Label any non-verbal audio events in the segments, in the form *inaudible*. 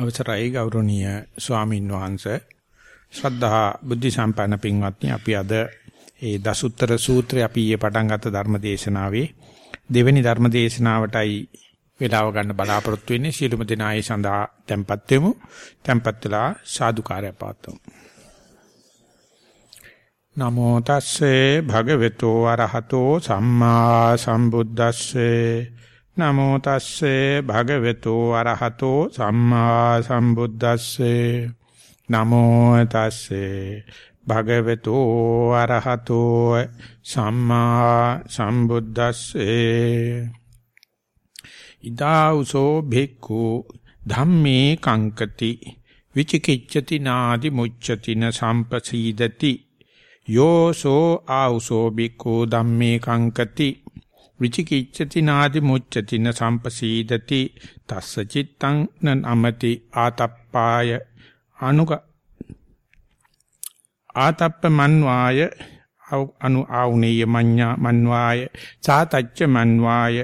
අවසරයි ගෞරවනීය ස්වාමින් වහන්සේ. ශ්‍රද්ධා බුද්ධ සම්පන්න පින්වත්නි අපි අද ඒ දසුත්තර සූත්‍රය අපි ඊයේ පටන් ගත්ත ධර්ම දේශනාවේ දෙවෙනි ධර්ම දේශනාවටයි වේලාව ගන්න බලාපොරොත්තු වෙන්නේ. සියලුම දෙනා ඒ සඳහා tempත් වෙමු. tempත් වෙලා සාදුකාරය පාත්තුමු නමෝ තස්සේ භගවතු වරහතෝ සම්මා සම්බුද්දස්සේ නමෝ තස්සේ භගවතු අරහතෝ සම්මා සම්බුද්දස්සේ. නමෝ තස්සේ භගවතු අරහතෝ සම්මා සම්බුද්දස්සේ. ඉදාඋසෝ භික්ඛු ධම්මේ කංකති. විචිකිච්ඡති නාදි මුච්ඡති න සම්පසීදති. යෝසෝ ආඋසෝ භික්ඛු ධම්මේ කංකති. විචිකිච්ඡති නාදි මුච්ඡති න සම්පසීදති තස්ස චිත්තං නමති ආතප්පාය අනුක ආතප්ප මන්වාය අනු ආුනේය මඤ්ඤා මන්වාය සාතච්ච මන්වාය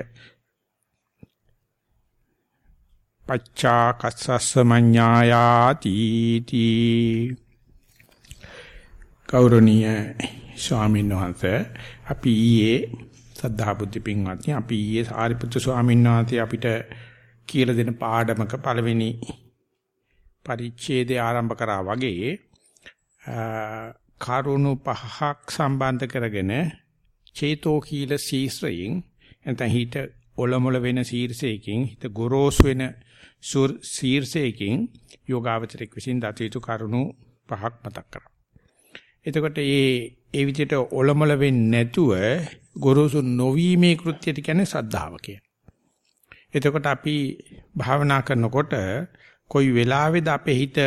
පච්චා කස්සස්ස මඤ්ඤායාති තී කෞරණීය ස්වාමීන් වහන්සේ අපි ඊයේ සද්ධා බුද්ධ පින්වත්නි අපි ඊයේ සාරිපුත්‍ර ස්වාමීන් වහන්සේ අපිට කියලා දෙන පාඩමක පළවෙනි පරිච්ඡේදය ආරම්භ කරා වගේ කරුණු පහක් සම්බන්ධ කරගෙන චේතෝ කීල සීස්රයෙන් නැත්නම් හිත ඔලොමොල වෙන සීර්ෂයකින් හිත ගොරෝසු වෙන සීර්ෂයකින් යෝගාවචරික විසින් දතියුතු කරුණු පහක් මතක් කරා. එතකොට මේ ඒ විදිහට ඔලොමල වෙන්නේ නැතුව ගොරෝසු නොවීමේ කෘත්‍යයට කියන්නේ සද්ධාව එතකොට අපි භාවනා කරනකොට කොයි වෙලාවේද අපේ හිත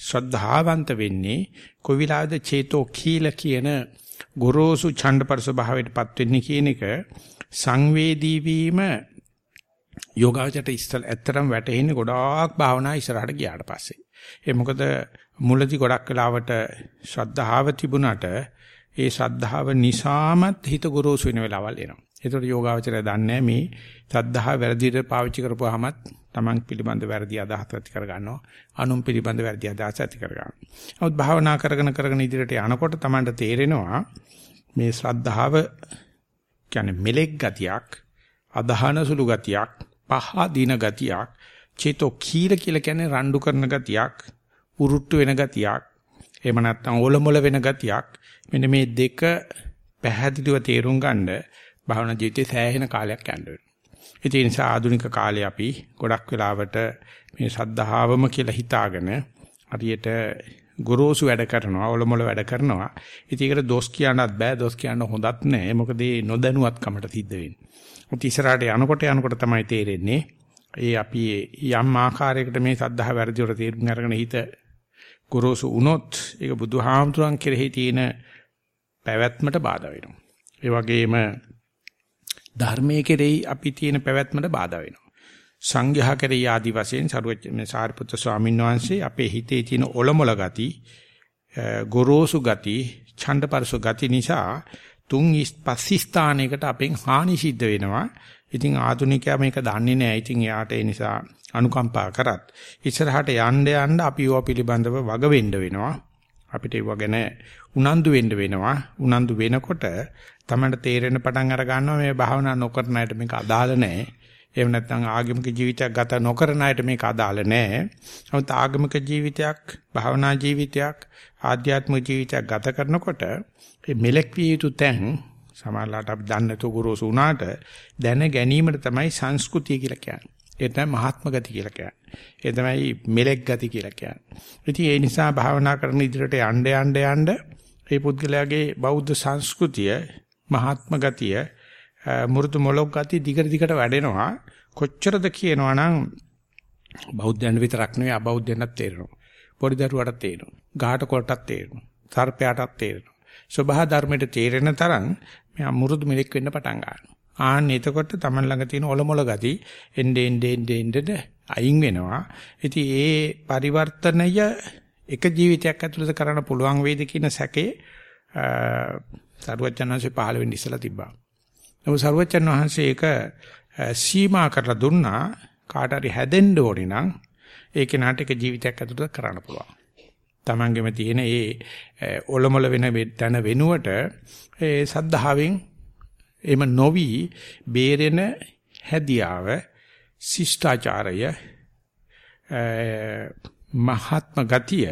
ශ්‍රද්ධාවන්ත වෙන්නේ කොයි වෙලාවේද චේතෝ කීල කියන ගොරෝසු ඡණ්ඩපරස භාවයටපත් වෙන්නේ කියන එක සංවේදී වීම යෝගාවචරයට ඉස්සල් ඇත්තටම වැටෙන්නේ ගොඩාක් භාවනා ඉස්සරහට ගියාට පස්සේ. ඒ මොකද මුලදී ගොඩක් වෙලාවට ශ්‍රද්ධාව තිබුණට ඒ ශ්‍රද්ධාව නිසාමත් හිත ගොරෝසු වෙන වෙලාවල් එනවා. ඒතකොට යෝගාවචරය දන්නේ මේ ශ්‍රද්ධාව වැරදිට පාවිච්චි කරපුවාමත් Taman පිළිබඳ වැරදි අදහස් ඇති කර ගන්නවා. අනුන් පිළිබඳ වැරදි අදහස් ඇති කර ගන්නවා. නමුත් භාවනා කරගෙන කරගෙන ඉදිරියට යනකොට Tamanට තේරෙනවා මේ ශ්‍රද්ධාව කියන්නේ මෙලෙක් ගතියක්, අදහන සුළු ගතියක්, පහ දින ගතියක්, චේතෝ කීල කියලා කියන්නේ රණ්ඩු කරන ගතියක්, උරුට්ටු වෙන ගතියක්, එහෙම නැත්නම් ඕලොමොල වෙන ගතියක් මෙන්න මේ දෙක පැහැදිලිව තේරුම් ගන්න භාවනා ජීවිතේ සෑහෙන කාලයක් යන්න වෙනවා. ඒ නිසා ආධුනික කාලේ අපි ගොඩක් වෙලාවට මේ සද්ධාවම කියලා හිතාගෙන හරියට ගොරෝසු වැඩ කරනවා, ඔලොමොල වැඩ කරනවා. ඉතින් ඒකට දොස් කියන්නත් බෑ, දොස් කියන්න හොඳත් නෑ. මොකද මේ නොදැනුවත්කමට සිද්ධ වෙන්නේ. මුත් ඉස්සරහට යනකොට යනකොට තමයි තේරෙන්නේ ඒ අපි යම් ආකාරයකට මේ සද්ධා වැඩි වල තේරුම් අරගෙන හිත ගොරෝසු වුණොත් ඒක බුදුහාමුදුරන් කෙරෙහි තියෙන පැවැත්මට බාධා වෙනවා. ඒ වගේම ධර්මයේ කෙරෙහි අපි තියෙන පැවැත්මට බාධා වෙනවා. සංඝයා කෙරෙහි ආදි වශයෙන් සරුවචන සාරිපුත්‍ර ස්වාමීන් වහන්සේ අපේ හිතේ තියෙන ඔලොමල ගති, ගොරෝසු ගති, ඡණ්ඩපරසු ගති නිසා තුන් පස්සිස්ථානයකට අපෙන් හානි සිද්ධ වෙනවා. ඉතින් ආධුනිකයා මේක දන්නේ නැහැ. ඉතින් එයාට ඒ නිසා අනුකම්පා කරත් ඉස්සරහට යන්න යන්න අපි ඒවා පිළිබඳව වග වෙන්න වෙනවා. අපිට ඒව ගැන උනන්දු වෙන්න වෙනවා. උනන්දු වෙනකොට තමයි තේරෙන පටන් අර ගන්නවා මේ භාවනා නොකරන අයට මේක අදාළ නැහැ. එහෙම නැත්නම් ආගමික ජීවිතයක් ගත නොකරන අයට මේක අදාළ නැහැ. නමුත් ආගමික ජීවිතයක්, භාවනා ජීවිතයක්, ආධ්‍යාත්මික ජීවිතයක් ගත කරනකොට මේ මෙලෙක් විය යුතු තැන් සමහරලාට අපි දන්නේ නැතුව ගුරුසු වුණාට දැන ගැනීමට තමයි සංස්කෘතිය කියලා කියන්නේ. ඒ තමයි මහාත්ම ගති කියලා කියන්නේ. ඒ තමයි මෙලෙක් ගති කියලා කියන්නේ. ඉතින් ඒ නිසා භාවනා කරන ඉදිරියට යන්න යන්න යන්න මේ පුද්ගලයාගේ බෞද්ධ සංස්කෘතිය, මහාත්ම ගතිය, මුරුදු මොලොක් ගතිය දිගට දිගට වැඩෙනවා. කොච්චරද කියනවා නම් බෞද්ධයන් විතරක් නෙවෙයි අබෞද්ධයන්ට තේරෙනවා. පොඩි දරුවාට තේරෙනවා. ගාහට කොටටත් තේරෙනවා. සර්පයාටත් තේරෙනවා. සබහා ධර්මයට තේරෙන තරම් මෙයා මුරුදු මිලෙක් වෙන්න පටන් ගන්නවා. ආන්න එතකොට Taman ළඟ තියෙන ඔලොමොල ගති එnde ende ende ende අයින් වෙනවා. ඉතින් ඒ පරිවර්තනය එක ජීවිතයක් ඇතුළත කරන්න පුළුවන් වේද කියන සැකේ සරුවචනංශේ පහළ වෙන්න ඉස්සලා තිබ්බා. නමුත් සරුවචන වහන්සේ ඒක සීමා කරලා දුන්නා කාට හරි හැදෙන්න ඕනේ නම් ඒ කෙනාට එක ජීවිතයක් ඇතුළත කරන්න පුළුවන්. Tamanගෙම තියෙන ඒ ඔලොමල වෙන තැන වෙනුවට ඒ සද්ධාවෙන් එම නොවි බේරෙන හැදියාව ශිෂ්ටාචාරය මහත්ම ගතිය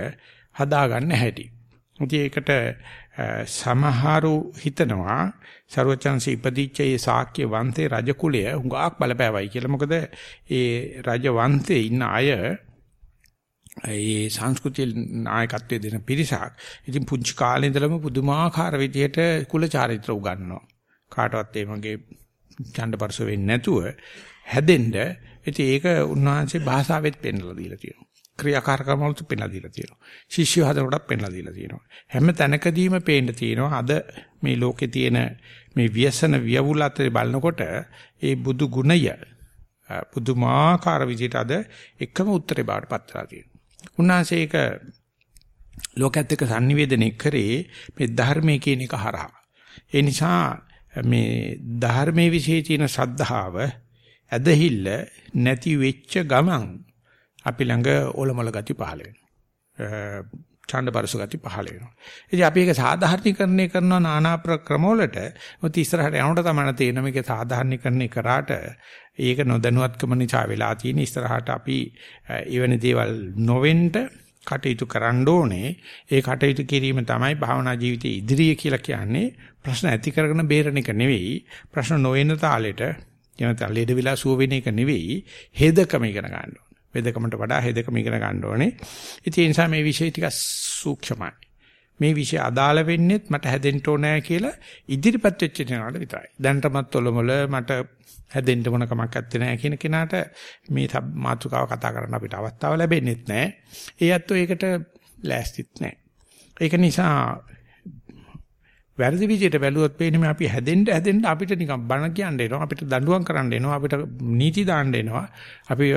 හදාගන්න හැටි. ඉතින් ඒකට සමහරු හිතනවා ਸਰවචන්සි ඉපදිච්ච ඒ ශාක්‍ය වංශේ රජ කුලය හුඟක් බලපෑවයි කියලා. මොකද ඒ රජ වංශේ ඉන්න අය ඒ සංස්කෘතිය නායකත්වයේ දෙන පිරිසක්. ඉතින් පුංචි කාලේ ඉඳලම පුදුමාකාර විදිහට කුල චාරිත්‍ර උගන්වනවා. කාටවත් ඒ වගේ ඡණ්ඩපරස වෙන්නේ නැතුව හැදෙන්න. ඉතින් ඒක උන්වහන්සේ භාෂාවෙත් පෙන්වලා දීලා තියෙනවා. ක්‍රියාකාරකම් වලට පෙන්ලා දීලා තියෙනවා. ශිෂ්‍ය හදනකොටත් පෙන්ලා දීලා තියෙනවා. හැම තැනකදීම පේන්න තියෙනවා අද මේ ලෝකේ තියෙන මේ ව්‍යසන වියවුල අතරේ බලනකොට ඒ බුදු ගුණය පුදුමාකාර විදිහට අද එකම උත්තරේ බාට පත් වෙලා තියෙනවා. උන්වහන්සේ ඒක ලෝකයේත් එක්ක sannivedanaya කරේ මේ ධර්මයේ කියන එක හරහා. ඒ නිසා මේ ධර්මයේ විශේෂ තියෙන ශ්‍රද්ධාව ඇදහිල්ල නැති වෙච්ච ගමන් අපි ළඟ ඔලොමල ගති පහළ වෙනවා. ඡන්දපරස ගති පහළ වෙනවා. ඉතින් අපි ඒක සාධාරණීකරණය කරනවා নানা ක්‍රමවලට. මොකද ඉස්සරහට යනකොට තමයි තේරෙන මේක සාධාරණීකරණය කරාට ඒක නොදැනුවත්කම නිසා වෙලා තියෙන ඉස්සරහට අපි එවැනි දේවල් නොවෙන්න කටයුතු කරන්න ඕනේ. ඒ කටයුතු කිරීම තමයි භාවනා ජීවිතයේ ඉදිරිය කියලා කියන්නේ. ප්‍රශ්න ඇති කරගෙන බේරණ එක නෙවෙයි. ප්‍රශ්න නොවන තාලෙට එනත ලෙඩ විලා සුව වෙන එක නෙවෙයි. හෙදකම ඉගෙන ගන්න ඕනේ. වෙදකමට වඩා හෙදකම ඉගෙන ගන්න ඕනේ. ඉතින් ඒ නිසා මේ විෂය ටික සූක්ෂමයි. මේ විෂය අදාළ වෙන්නේත් මට හැදෙන්න ඕනෑ කියලා ඉදිරිපත් වෙච්ච කෙනාට විතරයි. දැනටමත් ඔලොමල මට හැදෙන්න මොන කමක් නැත්තේ නෑ කියන කෙනාට මේ මාතෘකාව කතා කරන්න අපිට අවස්ථාව ලැබෙන්නේත් නෑ. ඒ අත්ෝ ඒකට ලෑස්තිත් නෑ. ඒක නිසා වැරදි විදියට බැලුවොත් පේන්නේ අපි හැදෙන්න හැදෙන්න අපිට නිකන් බණ කියන්න එනවා අපිට දඬුවම් කරන්න එනවා අපිට නීති දාන්න එනවා අපි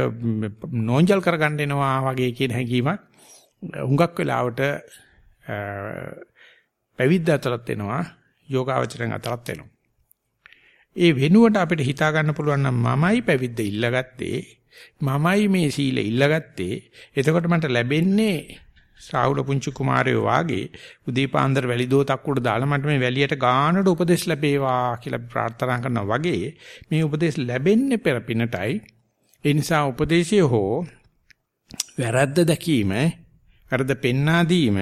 නෝන්ජල් කරගන්න එනවා වගේ කියන හැඟීමක් හුඟක් වෙලාවට පැවිද්ද අතරත් එනවා යෝගාවචරයෙන් අතරත් එනවා. ඒ වෙනුවට අපිට හිතා ගන්න පුළුවන් නම් මමයි පැවිද්ද ඉල්ලගත්තේ මමයි මේ සීල ඉල්ලගත්තේ. එතකොට මට ලැබෙන්නේ සාහුල පුංචි කුමාරයෝ වාගේ උදේ පාන්දර වැලි දෝතක් උඩ දාලා මට මේ වැලියට ගානට උපදෙස් ලැබේවා කියලා ප්‍රාර්ථනා කරනවා වගේ මේ උපදෙස් ලැබෙන්නේ පෙර පිනටයි ඒ නිසා උපදේශය හෝ වැරද්ද දැකීම වැරද්ද පෙන්වා දීම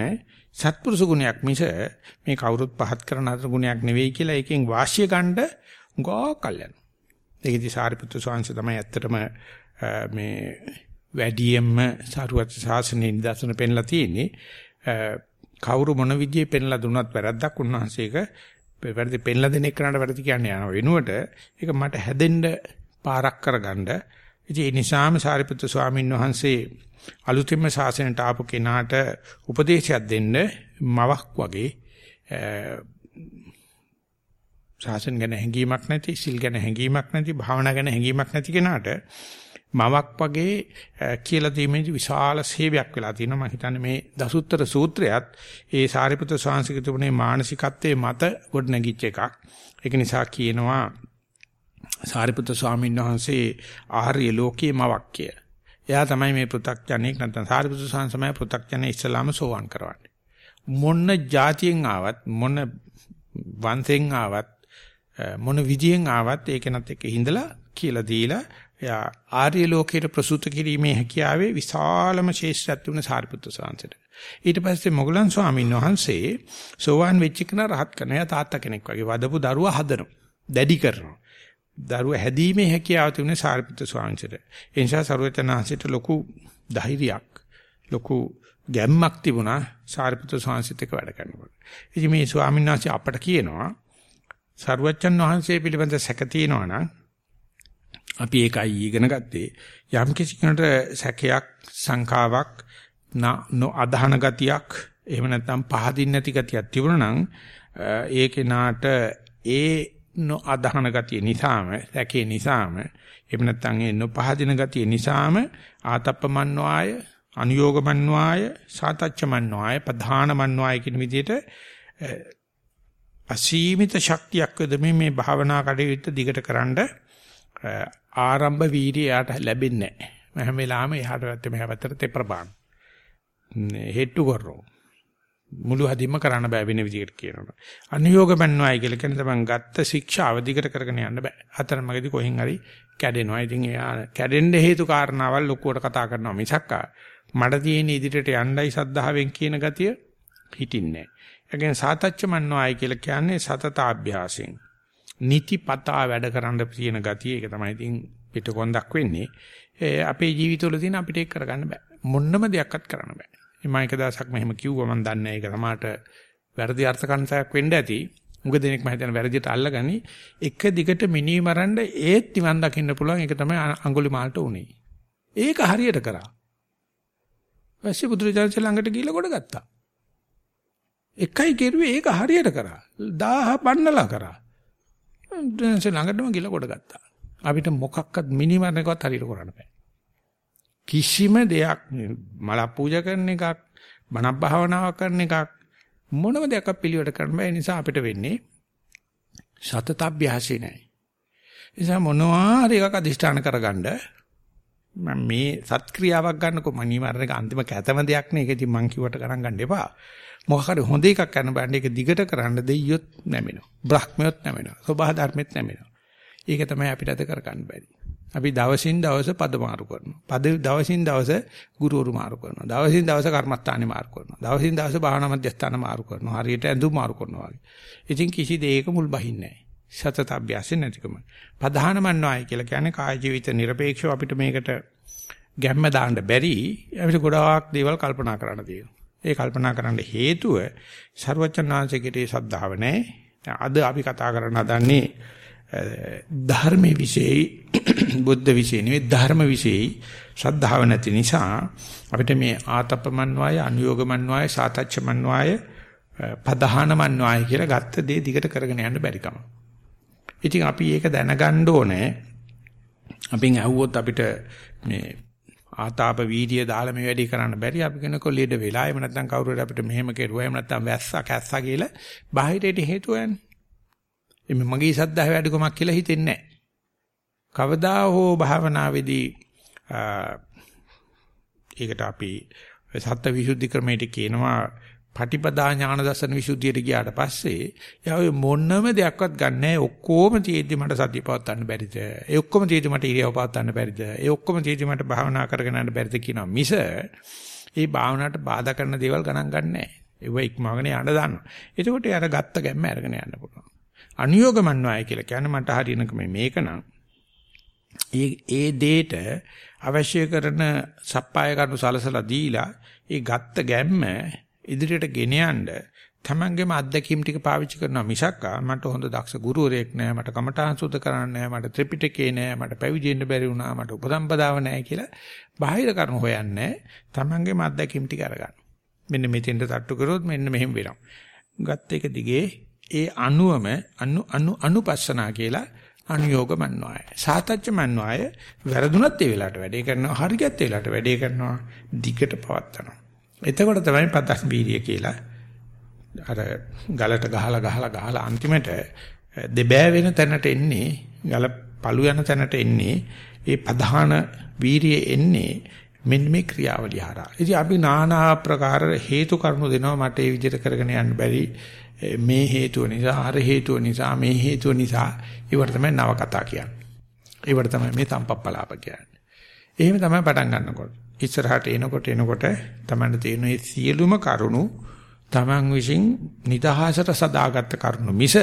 සත්පුරුෂ ගුණයක් මිස මේ කවුරුත් පහත් කරන අතර ගුණයක් නෙවෙයි කියලා එකෙන් වාසිය ගන්න ගෝ කල්යන. ඒකදී සාරිපුත්‍ර ස්වාමීන් තමයි ඇත්තටම මේ වැඩියෙන්ම සාරුවත් ශාසනයේ නිදර්ශන පෙන්ලා තියෙන්නේ කවුරු මොන විදියෙ පෙන්ලා දුන්නත් වැරද්දක් උන්වහන්සේක වැරදි පෙන්ලා දෙන එකනට වැරදි කියන්නේ යන වෙනුවට ඒක මට හැදෙන්න පාරක් කරගන්න. ඉතින් ඒ නිසාම සාරිපුත්‍ර ස්වාමීන් වහන්සේ අලුතින්ම ශාසනයට ආපු කෙනාට උපදේශයක් දෙන්න මවක් වගේ ශාසන ගැන හැඟීමක් නැති සිල් ගැන හැඟීමක් නැති භාවනා ගැන හැඟීමක් නැති කෙනාට මමක් වගේ කියලා දීමේදී විශාල සේවයක් වෙලා තියෙනවා මම හිතන්නේ මේ දසුත්තර සූත්‍රයත් ඒ සාරිපුත්‍ර ශාන්සිකතුමනේ මානසිකත්වයේ මත ගොඩනැගිච්ච එකක් ඒක නිසා කියනවා සාරිපුත්‍ර ස්වාමීන් වහන්සේ ආර්ය ලෝකයේ මවක් කිය. එයා තමයි මේ පෘථග්ජනෙක් නැත්නම් සාරිපුත්‍ර ශාන්සමය පෘථග්ජනෙ ඉස්ලාම සෝවන් කරවන්නේ. මොන જાතියෙන් ආවත් මොන වංශයෙන් ආවත් මොන විදියෙන් ආවත් ඒක නැත් එක හිඳලා කියලා දීලා එයා ආර්ය ලෝකයට ප්‍රසූත කිරීමේ හැකියාවේ විශාලම ශේෂ්ත්‍රයක් තිබුණ සාරිපුත්‍ර සාංශයට. ඊට පස්සේ මොගලන් ස්වාමීන් වහන්සේ සෝවාන් වෙච්ච කෙනා රහත් කරන එයා තාත්තා කෙනෙක් වගේ වදපු දරුවා හදනවා. දැඩි කරනවා. දරුවා හැදීමේ හැකියාව තිබුණේ සාරිපුත්‍ර ස්වාමීන්ට. ඒ නිසා සරුවචනාංශයට ලොකු ධෛර්යයක් ලොකු ගැම්මක් තිබුණා සාරිපුත්‍ර ස්වාමීන්ට එක වැඩ කරනකොට. ඉතින් මේ ස්වාමීන් වහන්සේ අපට කියනවා සරුවචන් වහන්සේ පිළිබඳ සැක තියෙනවා නම් අපි ඒකයි ඉගෙන ගත්තේ. යම් කිසි කෙනෙකුට සැකයක් සංකාවක් නො අදහන ගතියක් එහෙම නැත්නම් පහදින් නැති ගතියක් තිබුණා නම් ඒ කෙනාට ඒ නො අදහන ගතිය නිසාම සැකේ නිසාම එහෙම නැත්නම් ඒ නොපහදින ගතිය නිසාම ආතප්පමන්්වාය අනුയോഗමන්්වාය සාතච්චමන්්වාය ප්‍රධානමන්්වාය කියන විදිහට අසීමිත ශක්තියක් වෙදමින් මේ භාවනා කටයුත්ත දිගට කරන්ඩ ආරම්භ වීර්යය යාට ලැබෙන්නේ නැහැ. මම හැම වෙලාවෙම එහාට පැත්තේ මෙහා පැත්තට තෙපර බාන. හෙට්ටු කරරෝ. මුළු හදින්ම කරන්න බෑ වෙන විදිහට කියනවා. අනියෝග බන්නවයි කියලා කියන තමන් ගත්ත ශික්ෂාව දිගට කරගෙන යන්න බෑ. අතරමඟදී කොහෙන් හරි කැඩෙනවා. ඉතින් එයා කැඩෙන්න හේතු කාරණාවල් ලොකුවට කතා කරනවා මිසක් මට තියෙන ඉදිරියට යන්නයි සද්ධාවෙන් කියන ගතිය හිටින්නේ නැහැ. ඒකෙන් සාතච්ච මන්නවයි කියලා කියන්නේ සතතාභ්‍යාසයෙන්. නිතිපතා වැඩ කරන්න තියෙන ගතිය ඒක තමයි ඉතින් පිටකොන්දක් වෙන්නේ. අපේ ජීවිතවල තියෙන අපිට ඒක කරගන්න බෑ. මොන්නම දෙයක්වත් කරන්න බෑ. මම එක දවසක් මෙහෙම කිව්වා මම දන්නේ ඒක සමාට වැරදි අර්ථකථනයක් වෙන්න ඇති. මුග දෙනෙක් මම හිතන වැරදියට අල්ලගනි එක දිගට මිනී මරන්න ඒත් නිවන් දකින්න පුළුවන් ඒක තමයි අඟුලිමාලට උනේ. ඒක හරියට කරා. පස්සේ බුදුරජාණන් ළඟට ගිහිල්ලා කොට ගත්තා. එකයි කෙරුවේ ඒක හරියට කරා. 1000 බන්නලා කරා. බුදුරජාණන් ළඟටම ගිහිල්ලා කොට ගත්තා. අපිට මොකක්වත් මිනී මරණකවත් හරියට කරන්න බෑ. කිසිම දෙයක් මල පූජා කරන එකක් බණක් භාවනාවක් කරන එකක් මොනම දෙයක් පිළිවෙලට කරන්න බෑ නිසා අපිට වෙන්නේ සතතබ්භ්‍යාසී නැහැ. නිසා මොනවා හරි එකක් අදිෂ්ඨාන කරගන්න මම මේ සත්ක්‍රියාවක් ගන්නකො මනිවරණ එක අන්තිම කැතම දෙයක් නේ ඒක ඉතින් මං කිව්වට ගණන් ගන්න එපා. මොකක් හරි හොඳ එකක් කරන්න බෑනේ ඒක දිගට කරන්න දෙයියොත් නැමෙනවා. බ්‍රහ්මියොත් නැමෙනවා. සබහා ධර්මෙත් නැමෙනවා. ඒක තමයි අපිට අද කරගන්න බැරි. අපි දවසින් දවස පද මාරු කරනවා. පද දවසින් දවස ගුරුවරු මාරු කරනවා. දවසින් දවස කර්මස්ථානෙ මාරු කරනවා. දවසින් දවස භාවනා මධ්‍යස්ථාන මාරු කරනවා. හරියට ඇඳුම් මාරු කරනවා වගේ. ඉතින් කිසි දෙයක මුල් බහින්නේ නැහැ. සතත අභ්‍යාසෙ නැතිකම. ප්‍රධාන මන්නායි කියලා කියන්නේ කාය ජීවිත নিরপেক্ষව අපිට මේකට ගැම්ම දාන්න බැරි අපිට ගොඩාක් දේවල් කල්පනා කරන්න තියෙනවා. ඒ කල්පනා කරන්න හේතුව ਸਰවචනාංශකේට ඒ ශ්‍රද්ධාව නැහැ. අද අපි කතා කරන්න හදන්නේ ධර්මයේ විශේෂයි *coughs* බුද්ධ විශේෂ නෙවෙයි ධර්ම විශේෂයි ශ්‍රද්ධාව නැති නිසා අපිට මේ ආතපමන් වාය අනුയോഗමන් වාය සාතච්චමන් වාය පදහානමන් වාය කියලා ගත්ත දේ දිගට කරගෙන යන්න බැරි කම. ඉතින් අපි ඒක දැනගන්න ඕනේ. අපින් ඇහුවොත් අපිට මේ ආතාප වීර්ය දාලා මේ වැඩේ කරන්න බැරි අපි කෙනෙකෝ ලීඩ වෙලා එහෙම නැත්නම් කවුරු හරි අපිට මෙහෙම කෙරුවා එහෙම නැත්නම් වැස්සා කැස්සා කියලා බාහිරයට හේතුව යන්නේ. එමෙ මගේ සද්ධා වැඩිකමක් කියලා හිතෙන්නේ නැහැ. කවදා හෝ භාවනාවේදී ඒකට අපි සත්‍ය විසුද්ධි ක්‍රමයට කියනවා පටිපදා ඥාන දර්ශන විසුද්ධියට ගියාට පස්සේ යා මොනම දෙයක්වත් ගන්නෑ ඔක්කොම තියෙද්දි මට සතිය පවත්වන්න බැරිද? ඒ ඔක්කොම තියෙද්දි මට ඉරියව පවත්වන්න බැරිද? ඒ ඔක්කොම තියෙද්දි මට භාවනා කරගෙන යන්න බැරිද කියනවා මිස ඒ භාවනාවට බාධා කරන දේවල් ගණන් ගන්නෑ ඒව ඉක්මවගෙන යන්න දානවා එතකොට යාර ගත්ත ගැම්ම අරගෙන යන්න පුළුවන්. අනුയോഗමන්වාය කියලා කියන්නේ මට හරියනක මේක නම් ඒ ඒ දෙයට අවශ්‍ය කරන සප්පාය කරුණු සලසලා දීලා ඒ ගත්ත ගැම්ම ඉදිරියට ගෙන යන්න තමන්ගේම අත්දැකීම් ටික පාවිච්චි කරනවා මිසක් මට හොඳ දක්ෂ ගුරුවරයෙක් නෑ මට කමඨාන් සුද්ධ කරන්න නෑ මට ත්‍රිපිටකේ නෑ මට පැවිදෙන්න බැරි වුණා මට උපසම්පදාව නෑ කියලා බාහිර කරුණු හොයන්නේ තමන්ගේම අත්දැකීම් ටික අරගන්න මෙන්න මෙතෙන්ට තට්ටු කරොත් මෙන්න මෙහෙම වෙනවා ගත්ත එක දිගේ ඒ අනුවම අනු අනු අනුපස්සනා කියලා අනුയോഗ මන්වාය. සාතච්ච මන්වාය වැරදුනත් ඒ වෙලාවට වැඩේ කරනවා හරියත් ඒ වෙලාවට වැඩේ කරනවා දිගට පවත්නවා. එතකොට තමයි පදස් වීර්ය කියලා අර ගලට ගහලා ගහලා ගහලා අන්තිමට දෙබෑ වෙන තැනට එන්නේ ගල පළු යන තැනට එන්නේ ඒ ප්‍රධාන වීරිය එන්නේ මෙන්න මේ ක්‍රියාවලිය හරහා. ඉතින් අපි নানা ආකාර හේතු කරුණු දෙනවා මට ඒ විදිහට කරගෙන යන්න බැරි මේ හේතුව නිසා අර හේතුව නිසා මේ හේතුව නිසා ඒවට තමයි නව කතා කියන්නේ. ඒවට තමයි මේ තම්පප්පලාප කියන්නේ. එහෙම තමයි පටන් ගන්නකොට. ඉස්සරහට එනකොට එනකොට තමන්න තියෙන මේ සියලුම කරුණු තමන් විසින් නිදහසට සදාගත්ත කරුණු මිස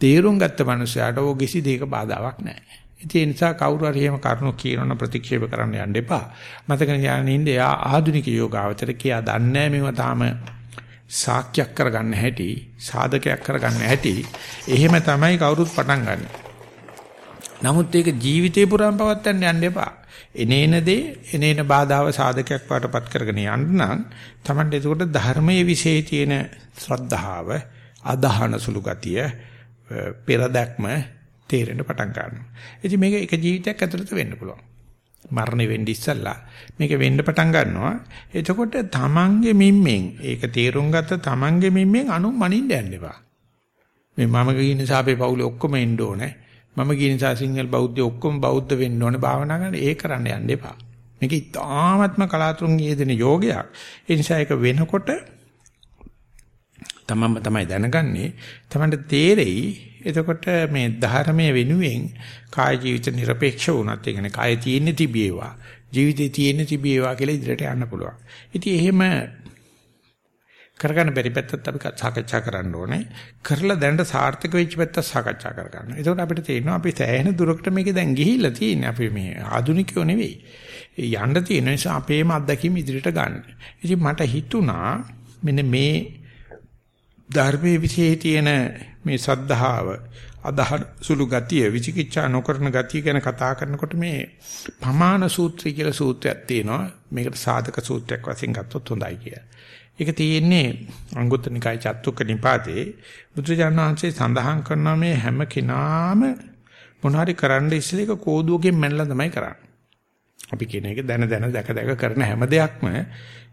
තේරුම් ගත්ත මනුස්සයාට ඕ කිසි දෙයක බාධාවක් නැහැ. ඉතින් ඒ නිසා කවුරු හරි එහෙම කරුණු කියනවන ප්‍රතික්ෂේප කරන්න යන්න එපා. මතක තියාගන්න ඉන්නේ එයා ආධුනික යෝගාවචර කියා දන්නේ මේව තාම සාක්ෂියක් කරගන්න හැටි, සාධකයක් කරගන්න හැටි, එහෙම තමයි කවුරුත් පටන් ගන්න. නමුත් ඒක ජීවිතේ පුරාම පවත්වන්න යන්න එපා. එනේන දේ එනේන බාධාව සාධකයක් වටපත් කරගෙන යන්න නම් Tamande එතකොට ධර්මයේ વિશે තියෙන ශ්‍රද්ධාව, අදහන සුළු ගතිය, පෙරදක්ම තේරෙන්න පටන් ගන්නවා. ඉතින් මේක එක ජීවිතයක් ඇතුළත වෙන්න පුළුවන්. මරණය වෙන්න ඉස්සල්ලා මේක වෙන්න පටන් ගන්නවා. එතකොට තමන්ගේ මිම්මෙන් ඒක තීරුම් ගත්ත තමන්ගේ මිම්මෙන් අනු මනින්න යන්න එපා. මේ මම කියන නිසා අපේ පවුලේ ඔක්කොම එන්න ඕනේ. මම කියන නිසා සිංහල බෞද්ධ ඔක්කොම බෞද්ධ වෙන්න ඕනේ භාවනා කරන්න ඒ කරන්න යන්න එපා. මේක ඉතාමත්ම කලාතුරකින් යෙදෙන යෝගයක්. ඒ නිසා ඒක වෙනකොට තමන්ම තමයි දැනගන්නේ. තමන්ට තේරෙයි. එතකොට මේ ධර්මයේ වෙනුවෙන් කාය ජීවිත নিরপেক্ষ වුණත් ඒ කියන්නේ කාය තියෙන්නේ තිබේවා. ජීවිතේ තියෙන්නේ තිබේවා කියලා ඉදිරියට යන්න පුළුවන්. ඉතින් එහෙම කරගන්න බැරි පැත්තත් අපි සාකච්ඡා කරන්න ඕනේ. කරලා දැනට සාර්ථක වෙච්ච පැත්ත සාකච්ඡා කරගන්න. එතකොට අපිට තේරෙනවා අපි සෑහෙන දුරකට මේක දැන් ගිහිල්ලා තියෙන්නේ. අපි මේ ආදුනිකයෝ නෙවෙයි. යන්න තියෙන නිසා අපේම අත්දැකීම් ඉදිරියට ගන්න. ඉතින් මට හිතුණා මෙන්න මේ ධර්මයේ විශේෂ තියෙන මේ සද්ධාව අදහන සුළු ගතිය විචිකිච්ඡා නොකරන ගතිය ගැන කතා කරනකොට මේ පමාන සූත්‍රය කියලා සූත්‍රයක් තියෙනවා. මේකට සාධක සූත්‍රයක් වශයෙන් ගත්තොත් හොඳයි කියලා. ඒක තියෙන්නේ අංගුත්තර නිකාය චත්තුක්ක නිපාතේ බුදුරජාණන් වහන්සේ සඳහන් කරනවා මේ හැම කෙනාම මොනවාරි කරන්න ඉස්සෙල්ලා ඒක කෝදුවකින් මැනලා තමයි කරන්නේ. අපි කියන එක දැන දැන දැක දැක කරන හැම දෙයක්ම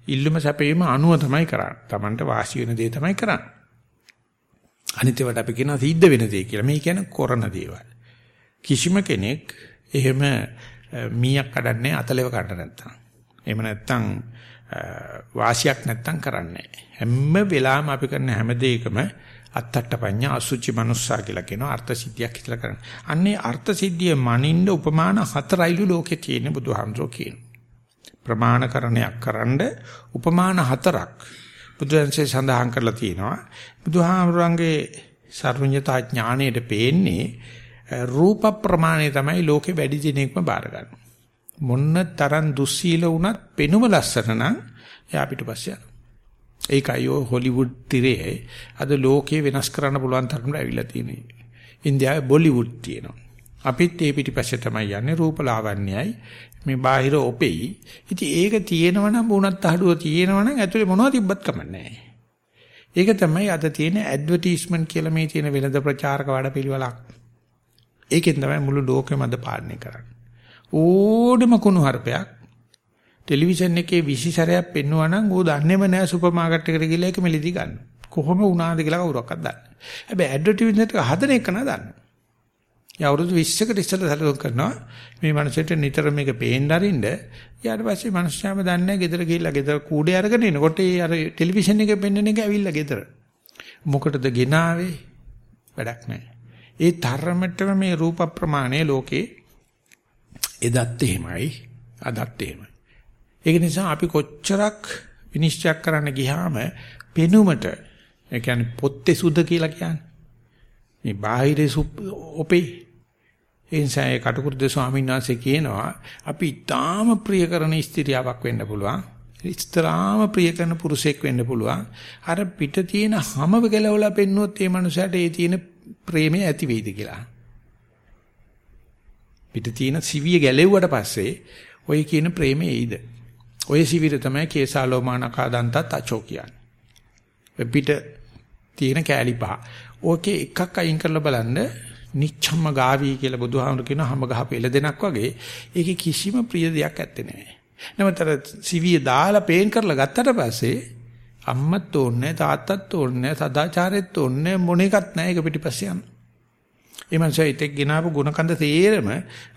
ඉල්ලුම සැපීම අනුව තමයි කරන්නේ. Tamanට වාසි වෙන දේ තමයි කරන්නේ. අනිත් ඒවාට අපි කියනවා සිද්ධ වෙන දේ කියලා. මේ කියන්නේ කරන දේවල්. කිසිම කෙනෙක් එහෙම මීයක් කඩන්නේ අතලෙව කඩ නැත්තම්. එහෙම නැත්තම් වාසියක් නැත්තම් කරන්නේ හැම වෙලාවෙම අපි කරන හැම දෙයකම අත්තට්ට පඤ්ඤා අසුචි මනුස්සා කියලා කියනවා අර්ථ සිද්ධියක් හිතලා කරන්නේ. අන්නේ අර්ථ සිද්ධිය මනින්න උපමාන හතරයිලු ලෝකේ තියෙන බුදුහාමුදුරෝ කියන. ප්‍රමාණකරණයක් කරන්න උපමාන හතරක් බුදුන්සේ සඳහන් කරලා තියෙනවා. බුදුහාමුදුරන්ගේ සර්වඥතා ඥාණයට පේන්නේ රූප ප්‍රමාණය තමයි ලෝකේ වැඩි දිනෙකම බාර ගන්න. මොන්න තරම් දුස්සීල වුණත් පෙනුම ලස්සන නම් එයා පිටපස්සේ යනවා. ඒකයි ඔය හොලිවුඩ් තිරේ අද ලෝකේ වෙනස් කරන්න පුළුවන් තරමට ඇවිල්ලා තියෙන්නේ. ඉන්දියාවේ බොලිවුඩ් තියෙනවා. අපිත් ඒ පිටිපස්සේ තමයි යන්නේ රූපලාවන්‍යයි මේ බාහිර ඔපෙයි. ඉතින් ඒක තියෙනවනම් වුණත් අහඩුව තියෙනවනම් ඇතුලේ මොනවද තිබ්බත් කමන්නේ ඒක තමයි අද තියෙන ඇඩ්වර්ටයිස්මන්ට් කියලා මේ තියෙන වෙළඳ ප්‍රචාරක වැඩපිළිවෙලක්. ඒකෙන් තමයි මුළු ලෝකෙම අද පාලනය කරන්නේ. ඕඩම කුණු හarpයක් ටෙලිවිෂන් එකේ 20 සැරයක් පෙන්වුවා නම් ඌ දන්නේම නැහැ සුපර් මාකට් එකට ගිහලා ඒක මෙලිදි ගන්න. කොහොම වුණාද කියලා කවුරක්වත් දන්නේ නැහැ. හැබැයි ඇඩ්වර්ටයිස්මන්ට් එක හදන එක නා දන්නේ. ඒ අවුරුදු 20කට ඉස්සෙල්ලා සැලසුම් කරනවා මේ මනුස්සයට නිතර මේක පේන්න අරින්න. ඊට පස්සේ මනුස්සයාම දන්නේ නැහැ ගෙදර ගිහිල්ලා ගෙදර කූඩේ අරගෙන එනකොට ඒ අර ටෙලිවිෂන් එකේ පෙන්වන එක ඇවිල්ලා ගෙදර. මොකටද ගෙනාවේ? වැඩක් නැහැ. ඒ තරමටම මේ රූප ප්‍රමාණය ලෝකේ එදත් එහෙමයි අදත් එහෙමයි. ඒක නිසා අපි කොච්චරක් විනිශ්චය කරන්න ගියාම පෙනුමට ඒ කියන්නේ පොත්තේ සුද්ධ කියලා කියන්නේ. මේ බාහිරේ ඔපේ. එනිසා ඒ කටුකුරුද ස්වාමීන් වහන්සේ කියනවා අපි ඊටාම ප්‍රිය කරන ස්ත්‍රියාවක් වෙන්න පුළුවන්. ඉස්තරාම ප්‍රිය කරන පුරුෂයෙක් වෙන්න පුළුවන්. අර පිට තියෙන හැම වෙලවලා පෙන්නුවොත් මේ මනුස්සයාට ඒ තියෙන ප්‍රේමය ඇති වෙයිද? කියලා. පිට තියෙන සිවිය ගැලෙව්වට පස්සේ ඔය කියන ප්‍රේමය එයිද? ඔය සිවිර තමයි කේසාලෝමානකා දන්තත් අචෝ කියන්නේ. පිට තියෙන කෑලි පහ. ඕකේ එකක් අයින් කරලා බලන්න නිච්ඡම්ම ගාවි කියලා බුදුහාමුදුරු කියන හැම ගහ පෙළ දෙනක් වගේ ඒකේ කිසිම ප්‍රිය දෙයක් ඇත්තේ නැහැ. නමුත්තර සිවිය දාලා පේන් කරලා ගත්තට පස්සේ අම්මත් ඕනේ තාත්තත් ඕනේ සදාචාරෙත් ඕනේ මොන එකක් නැහැ ඒක පිටිපස්සේ යනවා. ඒ මනුස්සයා ඉතෙක් ගෙනාවු ಗುಣකන්ද තේරම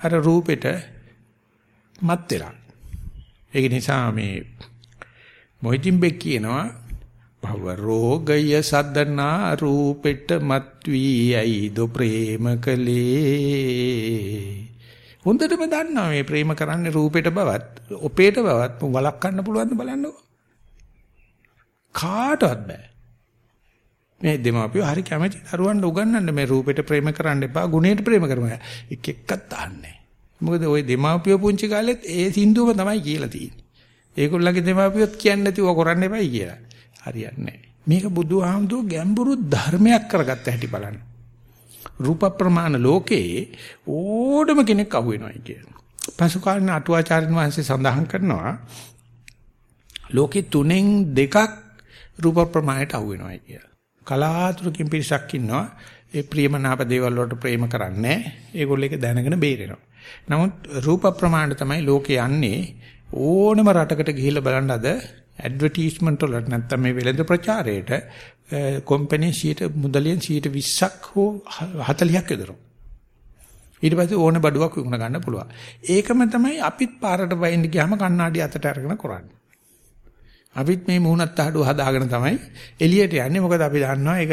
අර රූපෙට මත් වෙලා. ඒක නිසා මේ මොහිදින් බෙක් කියනවා භව රෝගය සද්දනා රූපෙට මත් වී ඇයිද ප්‍රේමකලේ? හොඳටම දන්නවා මේ ප්‍රේම කරන්නේ රූපෙට බවත් ඔපේට බවත් වළක්වන්න පුළුවන්ද බලන්නකො. කාටවත් බෑ. මේ දෙමාපියෝ හරි කැමැති දරුවන්ට උගන්වන්න මේ රූපෙට ප්‍රේම කරන්න එපා ගුණයට ප්‍රේම කරමු. එක එකක් තාන්නේ. මොකද ওই දෙමාපියෝ පුංචි කාලෙත් ඒ සින්දුවම තමයි කියලා තියෙන්නේ. ඒගොල්ලන්ගේ දෙමාපියොත් කියන්නේ නැතිව කරන්න එපයි කියලා. හරියන්නේ මේක බුදුහාමුදුරුවෝ ගැඹුරු ධර්මයක් කරගත්ත හැටි බලන්න. රූප ප්‍රමාණ ලෝකේ ඕඩම කෙනෙක් අහු වෙනවයි කියන. පසු කාලින අටුවාචාර්යන් වහන්සේ සඳහන් කරනවා ලෝකේ තුනෙන් දෙකක් රූප ප්‍රමාණයට අහු වෙනවයි කියලා. කලාතුරකින් පිරිසක් ඉන්නවා ඒ ප්‍රියමනාප දේවල් වලට ප්‍රේම කරන්නේ ඒගොල්ලෝ ඒක දැනගෙන බේරෙනවා. නමුත් රූප ප්‍රමාණය තමයි ලෝකේ යන්නේ ඕනම රටකට ගිහිල්ලා බලන්න අද ඇඩ්වර්ටයිස්මන්ට් වලට නැත්නම් මේ වෙළඳ ප්‍රචාරයට කම්පැනි 100 මුදලියෙන් 20ක් හෝ 40ක් යදරනවා. ඊට පස්සේ ඕන බඩුවක් විකුණ ගන්න පුළුවන්. ඒකම තමයි අපිත් පාරට වයින් ගියාම කණ්ණාඩි අතට අරගෙන කරන්නේ. අපිත් මේ මුහුණත් අහඩුව හදාගෙන තමයි එළියට යන්නේ. මොකද අපි දන්නවා ඒක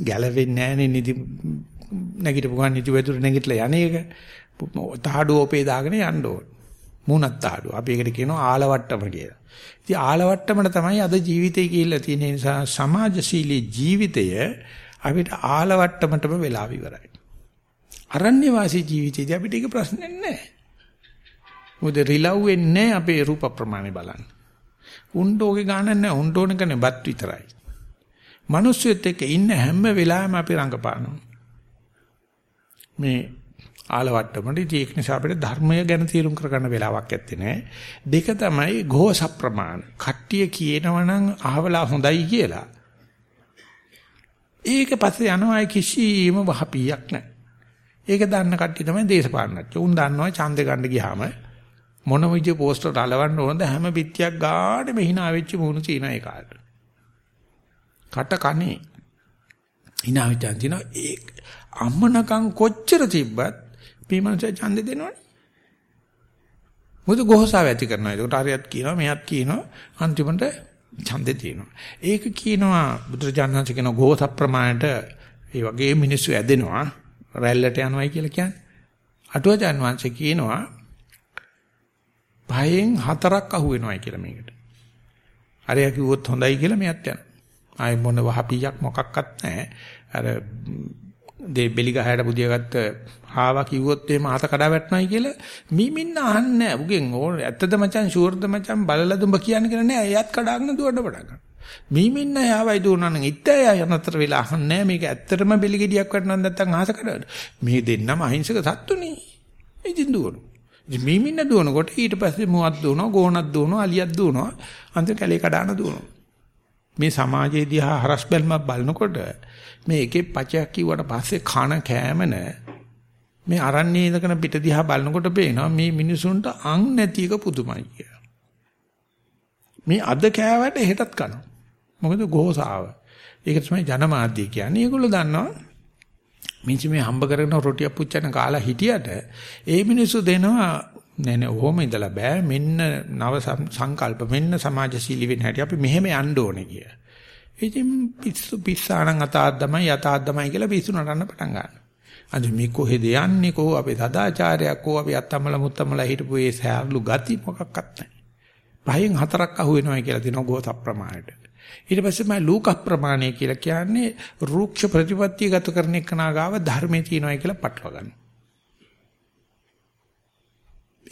ගැලවෙන්නේ නැහැ නේ නිදි නැගිටපු ගමන් නිදි වතුර නැගිටලා යන්නේ ඒක. තහඩුව ඔපේ දාගෙන යන්න ඕන. මුහුණත් තහඩුව. අපි ඒකට කියනවා ආලවට්ටම කියලා. ඉතින් ආලවට්ටමට තමයි අද ජීවිතය කියලා තියෙන නිසා සමාජශීලී ජීවිතය අපිට ආලවට්ටමටම වෙලා ඉවරයි. අරණ්‍ය වාසී ජීවිතයේදී අපිට ඒක ප්‍රශ්නයක් නැහැ. මොකද රිලව් වෙන්නේ අපේ රූප ප්‍රමාණය බලන්න. උන්ට ඕකේ ගානක් නැහැ. උන්ට ඕන කනේ බත් විතරයි. මිනිස්සුත් එක්ක ඉන්න හැම වෙලාවෙම අපි රඟපානවා. මේ ආලවට්ටමට ඒක නිසා අපිට ධර්මය ගැන තීරුම් කරගන්න වෙලාවක් ඇත්තේ නැහැ. දෙක තමයි ഘോഷ ප්‍රමාණ. කට්ටිය කියනවනම් අහවලා හොඳයි කියලා. ඒක පස්සේ යනවා කිසිම වහපියක් නැහැ. ඒක දන්න කට්ටිය තමයි දේශපාලනඥයෝ. උන් දන්නවා ඡන්ද ගන්න ගියාම මොන විදිහේ පෝස්ටර් අලවන්න ඕනද හැම පිටියක් ගානේ මෙහිනා වෙච්ච මුණු තියෙන ඒ කාට. කට කනේ. hina විචන් තින ඒ අම්මනකම් කොච්චර තිබ්බත් පීමනස ඡන්ද දෙනවනේ. මොකද ගොහසාව ඇති කරනවා. ඒකට හරියත් කියනවා මෙයත් කියනවා අන්තිමට ඡන්දේ තියෙනවා. ඒක කියනවා බුදුරජාණන් කියන ගෝස ප්‍රමාණයට ඒ වගේ මිනිස්සු ඇදෙනවා රැල්ලට යනවායි කියලා කියන්නේ. අටුවචාන් වංශේ කියනවා පහෙන් හතරක් අහු වෙනවායි කියලා මේකට. අරයා කිව්වොත් හොඳයි කියලා මෙයත් යනවා. ආයි මොන වහපියක් මොකක්වත් නැහැ. අර දේ බෙලි ගහයට බුදියාගත්ත හාවා කිව්වොත් එහෙම අත කඩා වැටෙනයි කියලා මීමින්න අහන්නේ නැහැ. උගෙන් ඕන ඇත්තද මචං ෂුවර්ද මචං බලලා දුඹ කියන්නේ කියලා නෑ. එයත් කඩාගෙන දුවන්න පටන් ගන්නවා. මීමින්න යාවයි දුවනවා නම් ඉත්තය යනතර වෙලා අහන්නේ මේක ඇත්තටම බෙලි ගෙඩියක් වටනන් නැත්තම් අහස කඩවල. මේ දෙන්නම අහිංසක සත්තුනේ. ඉතින් දුවනවා. ඉතින් මීමින්න දුවනකොට ඊට පස්සේ මුවක් දුවනවා, ගෝණක් දුවනවා, අලියක් දුවනවා. අන්තිම කැලේ කඩාන දුවනවා. මේ සමාජයේ දිහා හරස් බැල්මක් බලනකොට මේ එකේ පචයක් කිව්වට පස්සේ කන කෑමන මේ අරන්නේ ඉඳගෙන පිට දිහා බලනකොට පේනවා මේ මිනිසුන්ට අං නැති එක පුදුමයි කියලා. මේ අද කෑවට හෙටත් කනවා. මොකද ගෝසාව. ඒක තමයි ජනමාධ්‍ය කියන්නේ. ඒගොල්ලෝ දන්නවා මිනිස්සු මේ හම්බ කරගෙන රොටිය පුච්චන කාලා හිටියට ඒ මිනිස්සු දෙනවා නෑ නෑ ඔහොම ඉඳලා බෑ මෙන්න නව සංකල්ප මෙන්න සමාජශීලී වෙන්න හැටි අපි මෙහෙම යන්න ඕනේ කිය. ඉතින් පිස්සු පිස්සාණන් අතාද්දමයි යතාද්දමයි කියලා පිස්සු නටන්න පටන් ගන්නවා. අද මේ කොහෙද යන්නේ කෝ අපේ සදාචාරයක් කෝ අපි අත්තම්මල මුත්තම්මල හිටපු ඒ සෑල්ලු ගති මොකක්වත් නැහැ. පහෙන් හතරක් අහු වෙනවා කියලා දෙනවා ගෝත ප්‍රමාණයට. ඊට පස්සේ මම ලූක ප්‍රමාණය කියලා කියන්නේ රූක්ෂ ප්‍රතිපත්තිය ගත කරන එකනා ගාව ධර්මයේ තියෙනවා කියලා පටලවා ගන්නවා.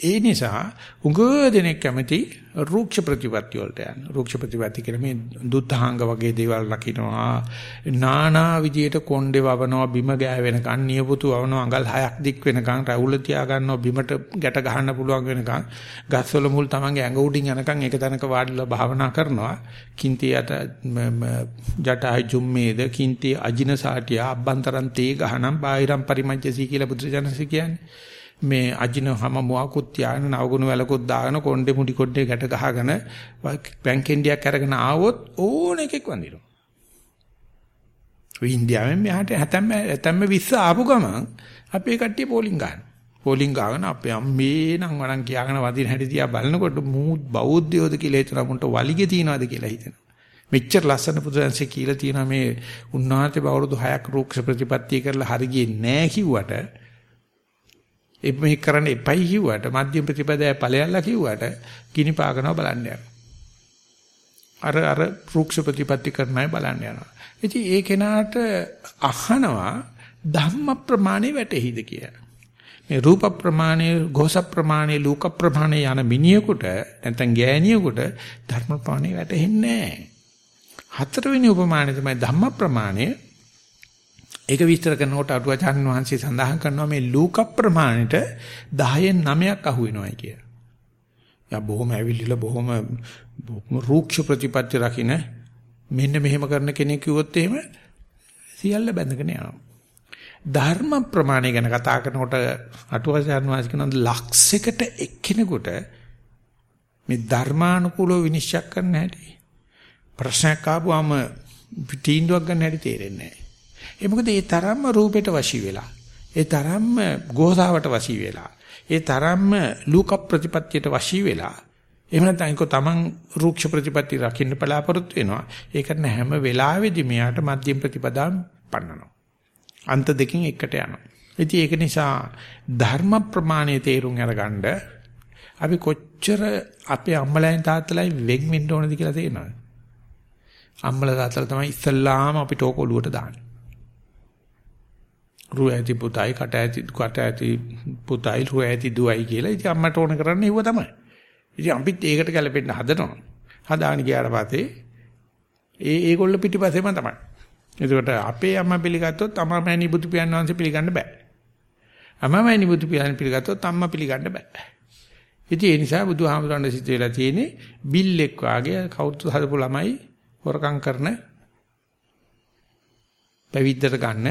ඒ නිසා උග දෙනෙක් කැමති රූක්ෂ ප්‍රතිපත්ති වලට යන. රූක්ෂ ප්‍රතිපත්ති කියන්නේ මේ දුත්හාංග වගේ දේවල් ලකිනවා. නානා විදියට කොණ්ඩේ වවනවා බිම ගෑ වෙනකන් නියපොතු වවනවා අඟල් හයක් දික් වෙනකන් රැවුල තියා ගන්නවා බිමට ගැට ගහන්න පුළුවන් වෙනකන් ගස්වල මුල් තමන්ගේ ඇඟ උඩින් යනකන් එක තැනක වාඩිලා භාවනා කරනවා. කින්ති යට ජටයි ජුම්මේද කින්ති අජින සාටිය අබ්බන්තරන් තේ ගහනම් බාහිරම් පරිමජ්ජසී කියලා බුදුරජාණන්සේ කියන්නේ. මේ අජින හැම මොහකුත් ත්‍යාන නවගුණ වැලකුත් දාගෙන කොණ්ඩේ මුඩි කොණ්ඩේ ගැට ගහගෙන බැංකෙන්ඩියක් අරගෙන ආවොත් ඕන එකෙක් වඳිනවා. ඔය ඉන්දියාවෙන් මෙහාට හැතැම්ම හැතැම්ම 20 ආපු ගමන් අපේ කට්ටිය පෝලිං ගන්න. පෝලිං ගාගෙන අපේ අම්මේ නම් වරන් කියාගෙන වදින හැටි දිහා බලනකොට මූ බෞද්ධයෝද කියලා හිතන මුන්ට වලිගේ තියනවාද කියලා හිතෙනවා. මෙච්චර ලස්සන පුදුරන්සේ කියලා තියෙනවා මේ උන්වහන්සේ අවුරුදු 6ක් රූක්ෂ ප්‍රතිපත්තිය කරලා හරි ගියේ නැහැ කිව්වට මේ කරන්න එපයි කිව්වට මධ්‍යම ප්‍රතිපදාය ඵලයල්ලා කිව්වට ගිනි පාගනවා බලන්න යනවා. අර අර රුක්ෂ ප්‍රතිපatti කරනයි බලන්න යනවා. ඉතින් ඒ කෙනාට අහනවා ධම්ම ප්‍රමාණය වැටහිද කියලා. මේ රූප ප්‍රමාණය, ගෝස ප්‍රමාණය, ලෝක ප්‍රමාණය යන මිනිහෙකුට නැත්නම් ගෑණියෙකුට ධර්ම ප්‍රමාණය වැටහෙන්නේ නැහැ. හතරවෙනි උපමානය තමයි ධම්ම ප්‍රමාණය ඒක විස්තර කරනකොට අටුවාචාන් වහන්සේ සඳහන් කරනවා මේ ලූක ප්‍රමාණයට 10න් 9ක් අහු වෙනවායි කිය. යා බොහොම ඇවිල්ලිලා බොහොම රූක්ෂ ප්‍රතිපත්ති රකින්න මෙන්න මෙහෙම කරන කෙනෙක් කිව්වොත් එහෙම සියල්ල බැඳගෙන යනවා. ධර්ම ප්‍රමාණය ගැන කතා කරනකොට අටුවාචාන් වහන්සේ කියනවා ලක්ෂයකට එක්කෙනෙකුට මේ ධර්මානුකූලව විනිශ්චය කරන්න හැටි ප්‍රශ්නයක් ආවම තීන්දුවක් ගන්න හැටි තේරෙන්නේ නැහැ. ඒ මොකද ඒ තරම්ම රූපෙට වශී වෙලා. ඒ තරම්ම ගෝසාවට වශී වෙලා. ඒ තරම්ම ලූක ප්‍රතිපත්තියට වශී වෙලා. එහෙම නැත්නම් ඒක තමන් රූක්ෂ ප්‍රතිපත්ති රකින්න බලාපොරොත්තු වෙනවා. ඒකට හැම වෙලාවෙදි මෙයාට මධ්‍යම ප්‍රතිපදාම් පන්නනවා. අන්ත දෙකෙන් එකට යනවා. ඉතින් ඒක නිසා ධර්ම ප්‍රමාණය තේරුම් අරගන්න අපි කොච්චර අපේ අම්මලායින් තාත්තලායින් වෙන් වෙන්න ඕනද කියලා තේරෙනවද? අම්මලා තාත්තලා තමයි ඉස්සල්ලාම අපිට ඕක ඔලුවට දාන්නේ. රු ඇති පුතයි කට ඇති කට ඇති පුතයි රු ඇති දුවයි කියලා ඉතින් අම්මට ඕන කරන්නේ ඒව තමයි. ඉතින් අපිත් ඒකට ගැලපෙන්න හදනවා. හදාගෙන ගියාට පස්සේ ඒ ඒගොල්ල පිටිපස්සෙම තමයි. එතකොට අපේ අම්මා පිළිගත්තොත් අම්මාමෑණි බුදු පියාණන් වහන්සේ පිළිගන්න බෑ. අම්මාමෑණි බුදු පියාණන් පිළිගත්තොත් අම්මා පිළිගන්න බෑ. ඉතින් ඒ නිසා බුදුහාමුදුරන්ගේ සිත් වෙලා තියෙන්නේ බිල්ලෙක් වාගේ කවුරුත් හදපු ළමයි හොරකම් කරන පැවිද්දට ගන්න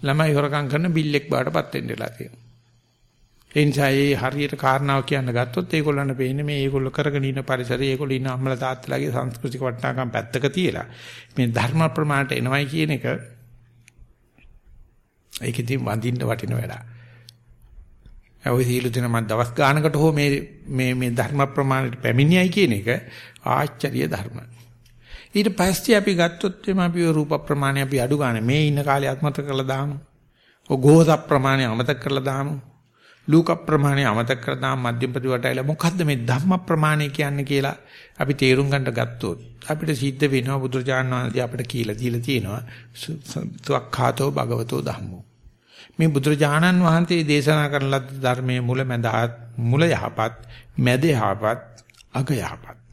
ළමයි හොරකම් කරන බිල්ලෙක් බාටපත් වෙන්න වෙලා තියෙනවා. ඒ නිසා ඒ හරියට කාරණාව කියන්න ගත්තොත් ඒගොල්ලන්ට පේන්නේ මේ ඒගොල්ලෝ කරගෙන ඉන්න පරිසරය ඒගොල්ලෝ ඉන්න අම්මලා තාත්තලාගේ සංස්කෘතික වටිනාකම් පැත්තක තියලා මේ ධර්ම ප්‍රමාණයට එනවයි කියන එක ඒකෙදි වඳින්න වටින වැඩක්. ඔය සීල දින මම දවස් ගානකට හෝ මේ මේ මේ ධර්ම ප්‍රමාණයට පැමිණියයි කියන එක ආශ්චර්ය ධර්ම. ඊට පස්සේ අපි ගත්තොත් එimhe අපි රූප ප්‍රමාණය අපි අඩු ගන්න මේ ඉන්න කාලේ අත්මත කරලා දාමු. ඔය ගෝස ප්‍රමාණය අමතක කරලා දාමු. ලූක ප්‍රමාණය අමතක කරලා දාමු. මධ්‍යම ප්‍රතිවටයලා. මොකද්ද මේ ධම්ම ප්‍රමාණය කියන්නේ කියලා අපි තේරුම් ගන්න ගත්තොත් අපිට සිද්ධ වෙනවා බුදුරජාණන් වහන්සේ අපිට කියලා දීලා තියෙනවා. තුක්ඛාතෝ භගවතෝ ධම්මෝ. මේ බුදුරජාණන් වහන්සේ දේශනා කරන ලද ධර්මයේ මුල මැද මුල යහපත් මැද යහපත් අග යහපත්.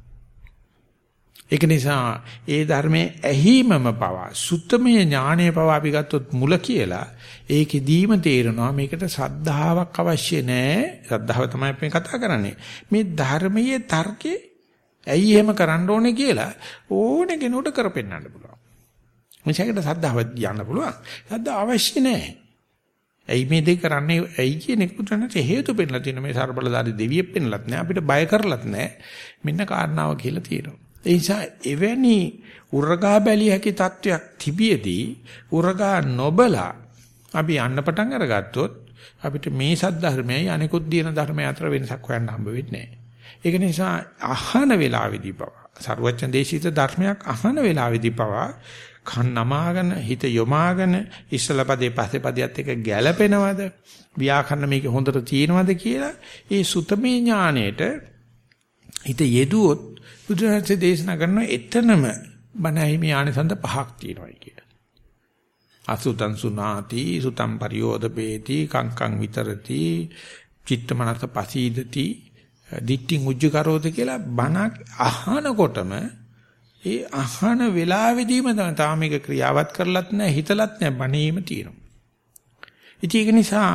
ඒක නිසා ඒ ධර්මයේ ඇහිමම පවා සුත්තමයේ ඥානය පවා අපි ගත්තොත් මුල කියලා ඒකෙදීම තේරෙනවා මේකට සද්ධාාවක් අවශ්‍ය නැහැ සද්ධාව තමයි අපි කතා කරන්නේ. මේ ධර්මයේ තර්කේ ඇයි එහෙම කරන්න ඕනේ කියලා ඕනේ කෙනෙකුට කරපෙන්නන්න පුළුවන්. මේකට සද්ධාව යන්න පුළුවන්. සද්ධා අවශ්‍ය නැහැ ඇයි මේ දෙක කරන්නේ? ඇයි කියන එක පුතනට හේතු පෙන්නලා තියෙන මේ ਸਰබලදාරි දෙවියෙක් පෙන්නලත් නැහැ අපිට බය කරලත් නැහැ මෙන්න කාරණාව කියලා තියෙනවා. ඒ නිසා එවැනි උරගා බැලිය හැකි තත්වයක් තිබියදී උරගා නොබලා අපි යන්න පටන් අරගත්තොත් අපිට මේ සද්ධර්මයයි අනිකුත් දින ධර්මය අතර වෙනසක් හොයන්න හම්බ වෙන්නේ නැහැ. ඒක නිසා අහන වෙලාවේදී පවා සරුවච්චන් දේශිත ධර්මයක් අහන වෙලාවේදී පවා කන් නමාගෙන හිත යොමාගෙන ඉස්සල පදේ පස්සේ පදියත් එක ගැළපෙනවද ව්‍යාකරණ මේක හොඳට තියෙනවද කියලා ඒ සුතමේ ඥාණයට හිත යෙදුවොත් බුදුරජාණන්සේ දේශනා කරන එතනම බණහිමි ආනිසන්ත පහක් තියෙනවා කියලා. අසුතං සුනාති සුතං පරියෝදපේති කංකං විතරති චිත්තමනස පසීදති දිට්ඨින් උජ්ජකරෝති කියලා බණක් අහනකොටම ඒ අහන වෙලාවෙදීම තමයි තාම මේක ක්‍රියාවත් කරලත් නැහැ හිතලත් නැහැ බණීම තියෙනවා. ඉතින් ඒක නිසා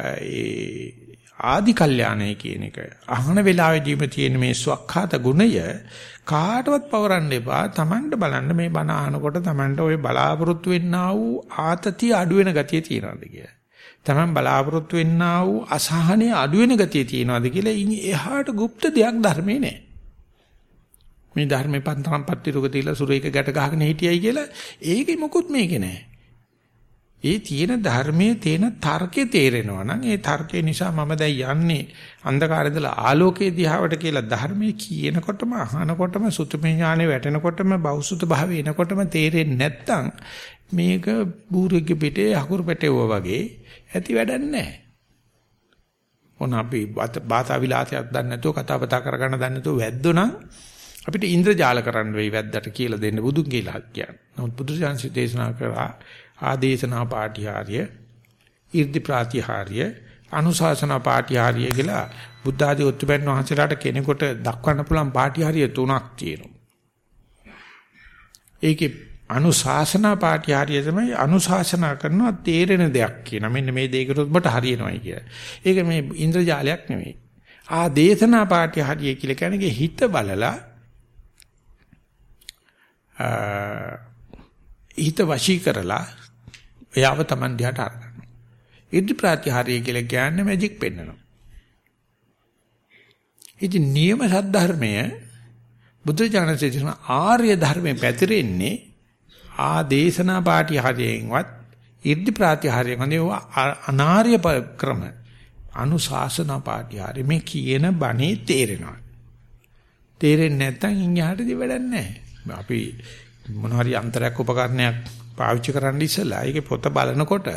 ඒ ආදි කල්යාණය කියන එක අහන වෙලාවෙදීම තියෙන මේ ස්වකහාත ගුණය කාටවත් පවරන්න එපා Tamanට බලන්න මේ බණ අහනකොට Tamanට ওই බලාපොරොත්තු වෙන්නා වූ ආතතිය අඩු වෙන ගතිය තියෙනවද කියලා. Taman බලාපොරොත්තු වෙන්නා වූ අසහනය අඩු වෙන ගතිය තියෙනවද කියලා ඉන් එහාට গুপ্ত දෙයක් ධර්මේ නැහැ. මේ ධර්මේ පන්තරම් පත්තිරුක තියලා සුරේක ගැට ගහගෙන හිටියයි කියලා ඒකේ මොකුත් මේකේ නැහැ. ඒ තියෙන ධර්මයේ තියෙන තර්කේ තේරෙනවා නම් ඒ තර්කේ නිසා මම දැන් යන්නේ අන්ධකාරය ඉඳලා ආලෝකයේ දිහාවට කියලා ධර්මයේ කියනකොටම අහනකොටම සුතුමේ ඥානෙ වැටෙනකොටම බෞසුත භාවය එනකොටම තේරෙන්නේ නැත්තම් මේක බූරුගේ පිටේ අකුරු පැටවුවා වගේ ඇති වැඩක් නැහැ. මොන අපි බාතා විලාසයක් දන්නේ නැතුව කතා බතා කරගන්න දන්නේ නැතුව වැද්දෝ නම් අපිට ඉන්ද්‍රජාල කරන්න වෙයි වැද්දට කියලා දෙන්න බුදුන් කියලා කියන්නේ. නමුත් බුදුසසුන දේශනා කරා ආදේශනා පාටිහාර්ය 이르දි ප්‍රාතිහාර්ය අනුශාසනා පාටිහාර්ය කියලා බුද්ධ ආදී උත්පන්න වහන්සේලාට කෙනෙකුට දක්වන්න පුළුවන් පාටිහාර්ය තුනක් තියෙනවා. ඒකේ අනුශාසනා පාටිහාර්ය තමයි අනුශාසනා කරනවා තේරෙන දෙයක් කියන. මෙන්න මේ දෙයකට ඔබට හරියනවායි කියලා. ඒක මේ ඉන්ද්‍රජාලයක් නෙමෙයි. ආදේශනා පාටිහාර්ය කියලා කියන්නේ හිත බලලා හිත වශී කරලා එයාව Taman දිහාට අරගන්නවා. ඉදි ප්‍රත්‍යහාරය කියලා කියන්නේ මැජික් පෙන්නනවා. ඉතින් නියම සද්ධර්මය බුදුජානකසේ ආර්ය ධර්මයේ පැතිරෙන්නේ ආදේශනා පාටි හදයෙන්වත් 이ර්ධි ප්‍රාතිහාර්ය කියන්නේ අනාර්ය ක්‍රම. අනුශාසන පාටිහාර්ය මේ කියන බණේ තේරෙනවා. තේරෙන්නේ නැත්නම් ඉන්හාටදී වැඩක් නැහැ. අපි මොන හරි අන්තරයක් උපකරණයක් පාවිච්චි කරන්න ඉස්සලා ඒකේ පොත බලනකොට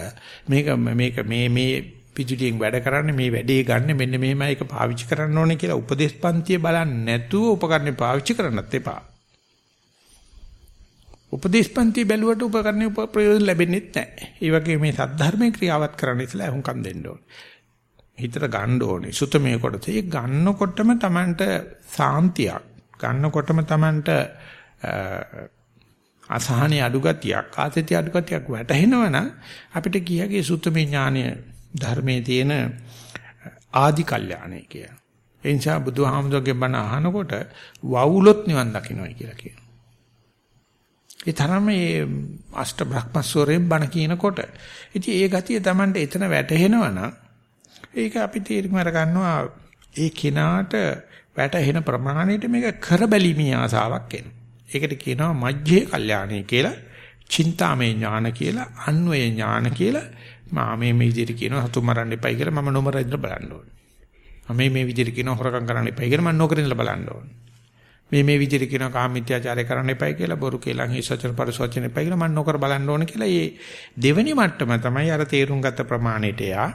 මේක මේක මේ මේ පිටුලියෙන් වැඩ කරන්නේ මේ වැඩේ ගන්න මෙන්න මෙහෙමයි ඒක පාවිච්චි කරන්න ඕනේ කියලා උපදේශපන්තිය බලන්නේ නැතුව උපකරණේ පාවිච්චි කරන්නත් එපා. උපදේශපන්ති බැලුවට උපකරණේ ප්‍රයෝජන ලැබෙන්නේ නැහැ. ඒ වගේ මේ සද්ධර්මයේ ක්‍රියාවත් කරන්න ඉස්සලා අහුම්කම් දෙන්න ඕනේ. හිතට ගන්න ඕනේ. සුතමේ කොටස. ඒ ගන්නකොටම Tamanට සාන්තියක්. ගන්නකොටම Tamanට අසහනේ අඩු ගතියක්, ආතති අඩු ගතියක් වැටහෙනවනම් අපිට කියගේ සුතමේ ඥානය ධර්මයේ තියෙන ආදි කල්යාණය කිය. ඒ නිසා බුදුහාමුදුරගේ බණ අහනකොට වවුලොත් නිවන් දකින්නයි කියලා කියනවා. ඒ තරම මේ අෂ්ට බ්‍රහ්මස්වරයෙන් බණ කියනකොට ඉතින් ඒ ගතිය Tamanට එතන වැටහෙනවනම් ඒක අපි තීරණ අර ගන්නවා ඒ කිනාට වැටහෙන ප්‍රමාණයට මේක කරබැලීමේ ආසාවක් එනවා. ඒකට කියනවා මජ්ජේ කල්යාණේ කියලා, චින්තාමේ ඥාන කියලා, අන්වය ඥාන කියලා මම මේ මේ විදිහට කියනවා හතු මරන්න එපයි කියලා මම නොමර ඉඳලා බලන්න ඕනේ. මම මේ විදිහට කියනවා හොරකම් කරන්න එපයි කියලා මම නොකර ඉඳලා බලන්න ඕනේ. මේ මේ විදිහට කියනවා කාමීත්‍යාචාරය කරන්න එපයි කියලා බොරු කියලා හිසචන පරිසවචන එපයි කියලා මම නොකර බලන්න ඕනේ කියලා මේ දෙවෙනි මට්ටම තමයි අර තේරුම් ගත්ත ප්‍රමාණයට යා.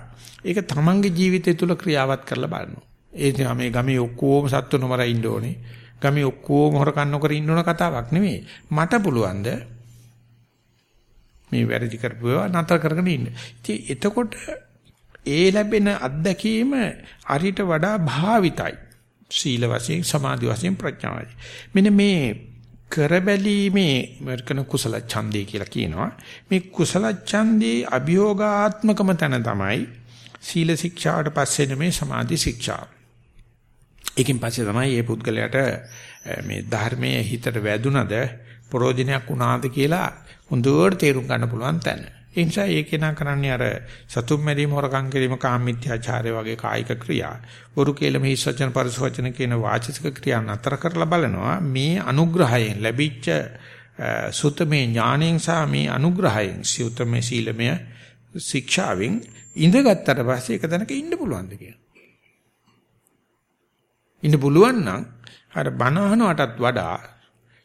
ඒක තමන්ගේ ජීවිතය තුළ ක්‍රියාවත් කරලා බලනවා. ඒ මේ ගමේ ඔක්කොම සත්තු නොමර ඉන්න ඕනේ. ගමේ ඔක්කොම හොරකම් නොකර ඉන්න ඕන කතාවක් නෙමෙයි. මට පුළුවන්ද මේ වැරදි කරපුවා නතර කරගෙන ඉන්න. ඉතින් එතකොට ඒ ලැබෙන අත්දැකීම අරිට වඩා භාවිතයි. සීල වශයෙන් සමාධි වශයෙන් ප්‍රඥා මෙන්න මේ කරබැලීමේ මර්කන කුසල ඡන්දේ කියලා කියනවා. මේ කුසල ඡන්දේ අභියෝගාත්මකම තැන තමයි සීල ශික්ෂාවට පස්සේ මේ සමාධි ශික්ෂා. ඒකෙන් පස්සේ තමයි මේ පුද්ගලයාට මේ ධර්මයේ හිතට වැදුනද ප්‍රෝජනයක් වුණාද කියලා හොඳට තේරුම් ගන්න පුළුවන් තැන. ඒ නිසා ඒක නා කරන්නේ අර සතුම් මැරීම හොරකම් කිරීම කාමීත්‍යාචාරය වගේ කායික ක්‍රියා. වරු කේලම හිස්සචන පරිසවචන කියන වාචික ක්‍රියා නතර කරලා බලනවා මේ අනුග්‍රහයෙන් ලැබිච්ච සුතමේ ඥාණයෙන් සහ මේ අනුග්‍රහයෙන් සුතමේ සීලමය ශික්ෂාවෙන් ඉඳගත්තට පස්සේ එක තැනක ඉන්න පුළුවන්ද කියලා. ඉන්න පුළුවන් නම් අර බනහනටත් වඩා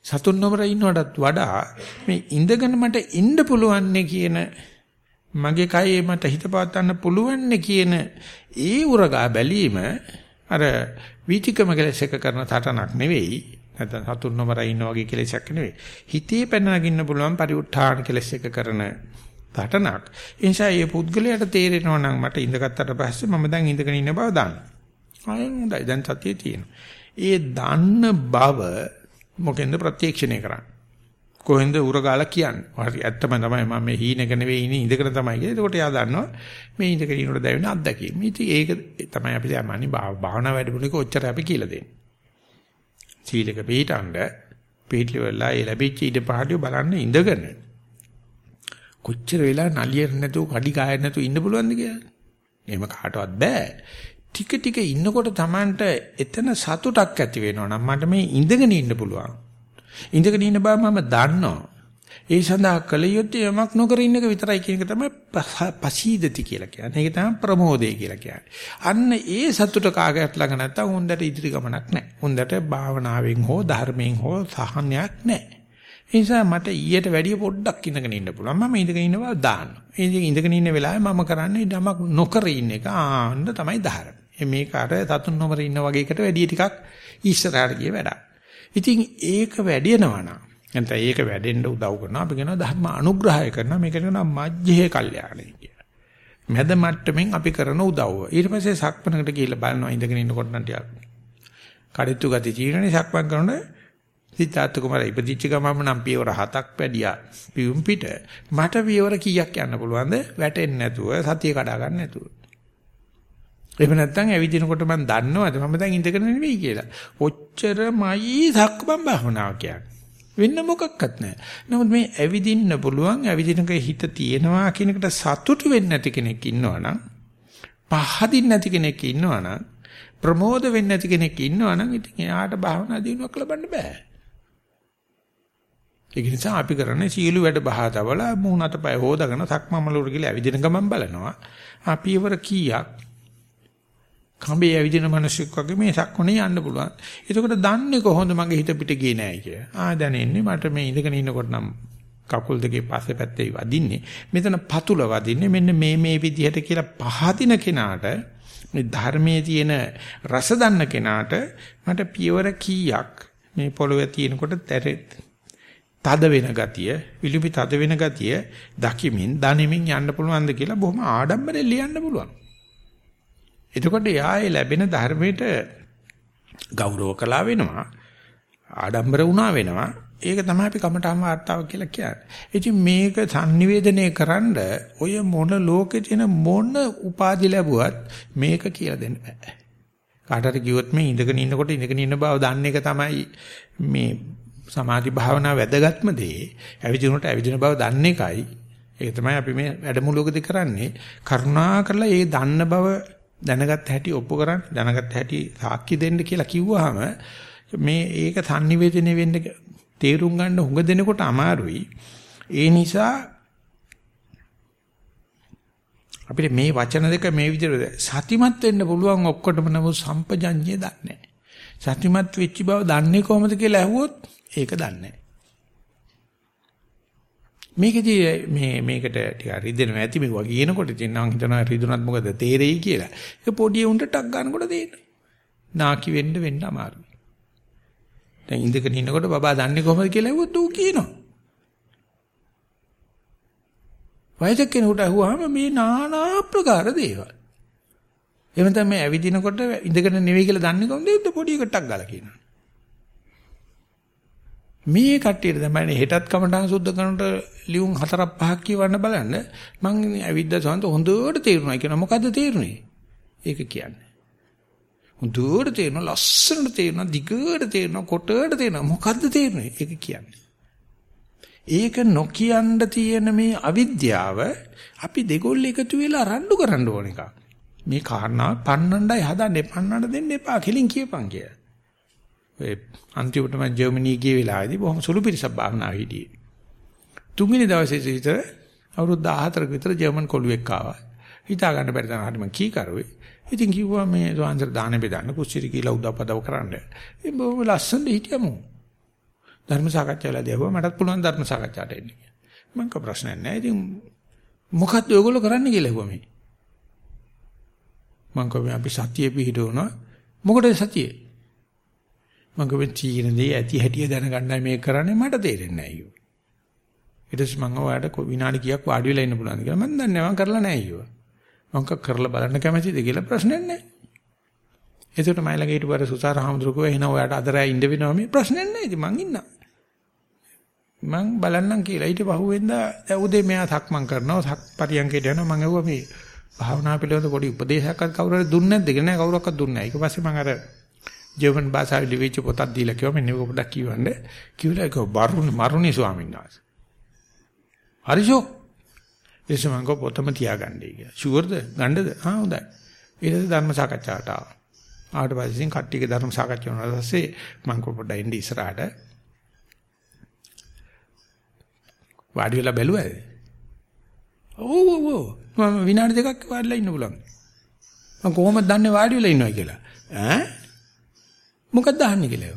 සතුන් නොමර ඉන්නවටත් වඩා මේ ඉඳගෙන මට ඉන්න පුළුවන් කියන මගේ කයේ මට හිත පවත්වන්න පුළුවන් කියන ඒ උරගා බැලීම අර වීතිකම කෙලස් එක කරන තටනක් නෙවෙයි. නැත්නම් සතුන් නොමර ඉන්න වගේ කෙලෙසක් නෙවෙයි. හිතේ පැනනගින්න පුළුවන් පරිඋත්ථාන කෙලස් එක කරන තටනක්. ඒ නිසා මේ පුද්ගලයාට තේරෙනවා නම් මට ඉඳගත්තට පස්සේ මම දැන් ඉඳගෙන ඉන්න බව දන්න. ආයෙත් හොඳයි දැන් සතියේ තියෙනවා. ඒ දන්න බව මොකෙන්ද ප්‍රත්‍යක්ෂණය කරන්නේ? කොහෙන්ද උරගාලා කියන්නේ? හරි ඇත්තම තමයි මම මේ හීනක නෙවෙයි ඉන්නේ ඉඳගෙන තමයි කියලා. එතකොට එයා දන්නවා මේ ඉඳගෙන ඉන්නකොට දැවෙන අත්දැකීම. ඉතින් ඒක තමයි අපි දැනන්නේ භාවනා වැඩමුළුක ඔච්චර අපි කියලා දෙන්නේ. සීලක පිළිටඬ පිළිලි වෙලා ඒ ලැබිච්ච ඉඩ පහඩිය බලන්න ඉඳගෙන කොච්චර වෙලා නලියෙ නැතුව කඩි කායෙ නැතුව ඉන්න පුළුවන්ද කියලා. එහෙම කාටවත් බෑ. ටික ටික ඉන්නකොට Tamanට එතන සතුටක් ඇති වෙනවා නම් මට මේ ඉඳගෙන ඉන්න පුළුවන්. ඉඳගෙන ඉන්න බව මම දන්නවා. ඒ සඳහා කල යුත්තේ යමක් නොකර ඉන්න එක විතරයි කියන එක තමයි පසීදති කියලා කියන්නේ. ඒක තමයි ප්‍රමෝදය කියලා කියන්නේ. අන්න ඒ සතුට කාගයට ළඟ නැත්තම් හොඳට ඉදිරි ගමනක් නැහැ. හොඳට භාවනාවෙන් හෝ ධර්මයෙන් හෝ සහනයක් නැහැ. ඒ නිසා මට ඊට වැඩිය පොඩ්ඩක් ඉඳගෙන ඉන්න පුළුවන්. මම ඉඳගෙන ඉන්න බව දාන්න. ඒ ඉඳගෙන ඉන්න වෙලාවේ මම කරන්නේ යමක් නොකර ඉන්න එක. ආන්න තමයි ධර්ම. මේක අර සතුන් නොමර ඉන්න වගේ එකට වැඩි ටිකක් ඉස්සරහට ගිය වැඩක්. ඉතින් ඒක වැඩිනවා නම් නැත්නම් ඒක වැඩෙන්න උදව් කරනවා අපි කියනවා ධර්ම අනුග්‍රහය කරනවා මේකට කියනවා මජ්ජේ කල්යාණේ කියලා. මැද මට්ටමින් අපි කරන උදව්ව. ඊට පස්සේ සක්මනකට ගිහිල්ලා බලනවා ඉඳගෙන ඉන්නකොට නම් ටිකක්. කඩਿੱතු ගති චීරණේ සක්මන් කරනකොට සිතාත් කුමාර ඉපදිච්ච ගමම නම් පියවර හතක් වැඩියා පියුම් පිට මට පියවර කීයක් යන්න පුළුවන්ද වැටෙන්නේ නැතුව සතිය කඩා ගන්න නැතුව එහෙම නැත්නම් ඇවිදිනකොට මම දන්නවද මම දැන් ඉඳගෙන නෙවෙයි කියලා. ඔච්චරමයි සක්මන් භාවනාව කියන්නේ. වෙන්න මොකක්වත් නැහැ. නමුත් මේ ඇවිදින්න පුළුවන් ඇවිදිනක හිත තියෙනවා කියන එකට සතුටු වෙන්නේ නැති කෙනෙක් ඉන්නවනම් පහදින්න නැති කෙනෙක් ඉන්නවනම් ප්‍රමෝද වෙන්නේ නැති කෙනෙක් ඉන්නවනම් ඉතින් එයාට භාවනා දිනුවක් ලබන්න බෑ. ඒක නිසා අපි කරන්නේ සීළු වැඩ බහා තවලා මූණ අතපය හොදාගෙන සක්මමලුර කියලා ඇවිදින ගමන් බලනවා. අපි ඉවර කීයක් කඹේ ඇවිදින මිනිස්සුක් වගේ මේ සක්මනේ යන්න පුළුවන්. එතකොට දන්නේ කොහොමද මගේ හිත පිට ගියේ නැහැ කියලා. ආ දැන් එන්නේ මට මේ ඉඳගෙන ඉන්නකොට නම් කකුල් දෙකේ පස්සේ පැත්තේ වදින්නේ. මෙතන පතුල වදින්නේ මෙන්න මේ මේ විදිහට කියලා පහදින කෙනාට මේ ධර්මයේ තියෙන රස දන්න කෙනාට මට පියවර කීයක් මේ පොළවේ තියෙනකොට තද වෙන ගතිය, විලිපි තද වෙන ගතිය දකිමින්, දනිමින් යන්න පුළුවන්ද කියලා බොහොම ආඩම්බරෙන් ලියන්න පුළුවන්. එතකොට යායේ ලැබෙන ධර්මයට ගෞරව කළා වෙනවා. ආඩම්බර වුණා වෙනවා. ඒක තමයි අපි කමඨාම වාර්තාව කියලා කියන්නේ. ඉතින් මේක sannivedanaya කරන්න ඔය මොන ලෝකේ තියෙන මොන උපාධි ලැබුවත් මේක කියලා දෙන්න බෑ. කාටට කිව්වොත් මේ ඉඳගෙන ඉන්නකොට ඉඳගෙන ඉන්න බව දන්න එක තමයි මේ සමාධි භාවනා වැදගත්ම දේ. ඇවිදිනකොට ඇවිදින බව දන්න එකයි. ඒක තමයි අපි මේ වැඩමුළුවකදී කරන්නේ. කරුණා කරලා ඒ දන්න බව දැනගත් හැටි ඔප්පු කරන්න දැනගත් හැටි සාක්ෂි දෙන්න කියලා කිව්වහම මේ ඒක sannivedana වෙන්න තේරුම් ගන්න හුඟ දෙනකොට අමාරුයි. ඒ නිසා අපිට මේ වචන දෙක මේ විදිහට සතිමත් වෙන්න පුළුවන් ඔක්කොටම නමුත් සම්පජඤ්ඤය දන්නේ නැහැ. සතිමත් වෙච්ච බව දන්නේ කොහොමද කියලා ඇහුවොත් ඒක දන්නේ නැහැ. මේකදී මේ මේකට ටික රිදෙනවා ඇති මේක කියනකොට ඉතින් නම් හිතනවා රිදුනත් මොකද තේරෙයි කියලා. ඒක පොඩි උන්ට ටක් ගන්නකොට තේරෙනවා. නාකි වෙන්න වෙන්න අමාරුයි. දැන් ඉඳගෙන ඉන්නකොට බබා දන්නේ කොහොමද කියලා ඇහුවොත් ඌ කියනවා. වයසක කෙනෙකුට අහුවාම මේ নানা ආකාර දේවල්. එහෙම තමයි ඇවිදිනකොට ඉඳගෙන නෙවෙයි කියලා දන්නේ කොහොමද? ඒක පොඩි එකටක් ගාලා කියනවා. මේ කට්ටියට තමයි හෙටත් කමටහන් සුද්ධ කරනට ලියුම් හතරක් පහක් කියවන්න බලන්න. මං ඇවිද්ද සන්ත හොඳට තේරුණා. කියන මොකද්ද තේරුනේ ඒක කියන්නේ. හොඳට තේරෙනවා ලස්සනට තේරෙනවා දිගට තේරෙනවා කොටට තේරෙනවා මොකද්ද තේරුනේ ඒක කියන්නේ. ඒක නොකියන්න තියෙන මේ අවිද්‍යාව අපි දෙගොල්ල එකතු වෙලා රණ්ඩු කරන්න ඕන එකක්. මේ කාරණා පන්නණ්ඩයි හදන්නේ පන්නන්න දෙන්න එපා කෙලින් කියපන් කියලා ඒ අන්තිමට මම ජර්මනිය ගිය වෙලාවේදී බොහොම සුළු පිරිසක් භාවනා හිටියේ. තුන්වෙනි දවසේ සිට අවුරුදු 14ක විතර ජර්මන් කොළුවෙක් ආවා. හිතා ගන්න බැරි තරම් හරි මම කී කරුවේ. ඉතින් කිව්වා මේ ස්වාංශර දාන බෙදන්න කුස්සිරි කියලා උදව්පදව කරන්න. ඒ බොහොම ලස්සනට හිටියමු. ධර්ම සාකච්ඡාවලදී ආවා මටත් පුළුවන් ධර්ම සාකච්ඡාට එන්න කියලා. මම ක ප්‍රශ්නයක් නැහැ. ඉතින් මොකක්ද ඔයගොල්ලෝ කරන්න කියලා ඇහුවා මේ. මම කිව්වා අපි සතිය පිහිටවනවා. මොකටද සතියේ? මගේ චීන දේ ඇති හැටිය දැනගන්නයි මේක කරන්නේ මට තේරෙන්නේ නැහැ අයියෝ. ඊට පස්සේ මම ඔයාලට විනාඩි කීයක් වාඩි වෙලා ඉන්න පුළුවන්ද කියලා මම දන්නේ මම කරලා නැහැ අයියෝ. මම කරලා බලන්න කැමතිද කියලා ප්‍රශ්නයක් නැහැ. ඒකට මයි ළඟ හිටපු අර සුසාර හාමුදුරුවෝ එහෙනම් ඔයාලට අදරෑ ඉන්න වෙනවා මේ ප්‍රශ්නයක් නැහැ. ඉතින් මං ඉන්නවා. මං බලන්නම් කියලා ඊට පහුවෙන්ද උදේ මෙයා සක්මන් කරනවා සක් පරියන්කේට යනවා මං ඇහුවා මේ භාවනා පිළිබඳ පොඩි උපදේශයක්වත් කවුරු හරි දුන්නේ නැද්ද කියලා නෑ කවුරක්වත් දුන්නේ නැහැ. ඊට පස්සේ මං අර ජර්මන් භාෂාවේ ලිවිච්ච පොතක් දීලා කිව්වා මෙන්න මේක පොඩ්ඩක් කියවන්න. කිව්ලා ඒක බරුණ මරුණි ස්වාමීන් වහන්සේ. හරිෂෝ. එසමංග පොතම තියාගන්නයි කියලා. ෂුවර්ද? ගන්නද? ආ හොඳයි. ඊට ධර්ම සාකච්ඡාවට ආවා. ආවට පස්සේ කට්ටියගේ ධර්ම සාකච්ඡා වුණා පස්සේ මම පොඩ්ඩක් එන්න ඉස්සරහට වාඩි වෙලා බැලුවද? ඔව් ඔව් ඔව්. මම විනාඩි දෙකක් වාඩිලා ඉන්න පුළුවන්. මම කොහොමද දන්නේ වාඩි වෙලා ඉන්නවා කියලා? ඈ මොකක්ද අහන්නේ කියලා.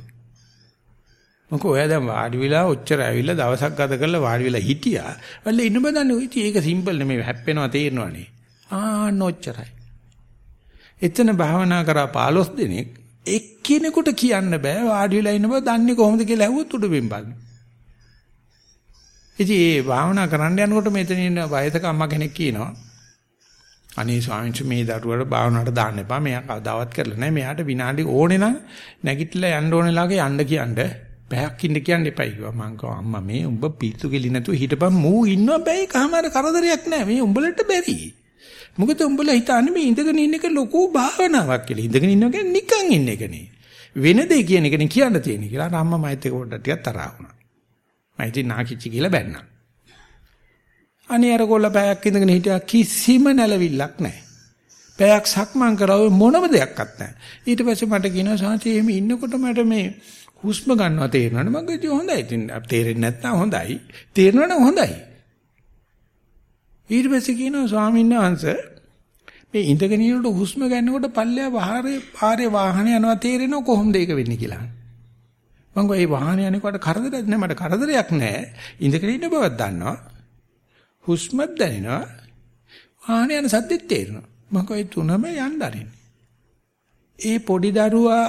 මොකද ඔයා දැන් වාඩි වෙලා ඔච්චර ඇවිල්ලා දවසක් ගත කරලා වාඩි වෙලා හිටියා. වල්ල ඉන්න බදන්නේ ඔය ඉතින් ඒක සිම්පල් නෙමෙයි හැප්පෙනවා තේරෙනවනේ. ආ නොච්චරයි. එතන භාවනා කරා 15 දිනක් එක්කිනෙකුට කියන්න බෑ වාඩි වෙලා ඉන්න බව දන්නේ කොහොමද කියලා ඇහුවොත් උඩ බිම්බල්. ඉතින් ඒ භාවනා කරන්න යනකොට මෙතන ඉන්න වයසක අම්මා කෙනෙක් කියනවා අනේ ස්වාමීන් වහන්සේ මේ දරුවට භාවනාවට දාන්න එපා. මෙයා කවදාවත් කරලා නැහැ. මෙයාට විනාඩි ඕනේ නම් නැගිටලා යන්න ඕනෙලාගේ යන්න කියන්න. පැයක් ඉන්න කියන්න එපයි කිව්වා. මං කිව්වා අම්මා මේ උඹ පිස්සු කෙලි නැතුව හිටපන් මූ ඉන්නවා බෑ කහමාර කරදරයක් නැහැ. මේ උඹලට බැරි. මොකද උඹලා හිතන්නේ මේ ඉඳගෙන ඉන්න එක ලොකු භාවනාවක් කියලා. ඉඳගෙන ඉන්නවා කියන්නේ නිකන් ඉන්න එකනේ. වෙන දෙයක් කියන එකනේ කියන්න තියෙන්නේ කියලා. අම්මා මයිත් එක පොඩ්ඩක් ටිකක් තරහා වුණා. මම ඉතින් නාකිච්චි කියලා බැන්නා. අනේ අර කොල්ල පැයක් ඉඳගෙන හිටියා කිසිම නැලවිල්ලක් නැහැ. පැයක් සක්මන් කරා මොනම දෙයක්වත් නැහැ. ඊට පස්සේ මට කියනවා සාන්ති එහෙම ඉන්නකොට මට මේ හුස්ම ගන්නවා තේරෙනවනේ මම කිව්වා හොඳයි. ඉතින් තේරෙන්නේ නැත්නම් හොඳයි. තේරෙනවනම් හොඳයි. ඊට පස්සේ කියනවා ස්වාමීන් වහන්සේ මේ ඉඳගෙන ඉන්නකොට හුස්ම ගන්නකොට පල්ලෙහා වහරේ පාරේ වාහන යනවා තේරෙනව කොහොමද ඒක වෙන්නේ කියලා. මම ගෝ මේ වාහනේ යනකොට කරදරයක් නෑ මට කරදරයක් නෑ. ඉඳගෙන ඉන්න බවක් දන්නවා. හුස්මත් දැනෙනවා. වාහනේ යන සද්දෙත් තේරෙනවා. මම ගෝ ඒ තුනම යන්න අරින්න. ඒ පොඩි දරුවා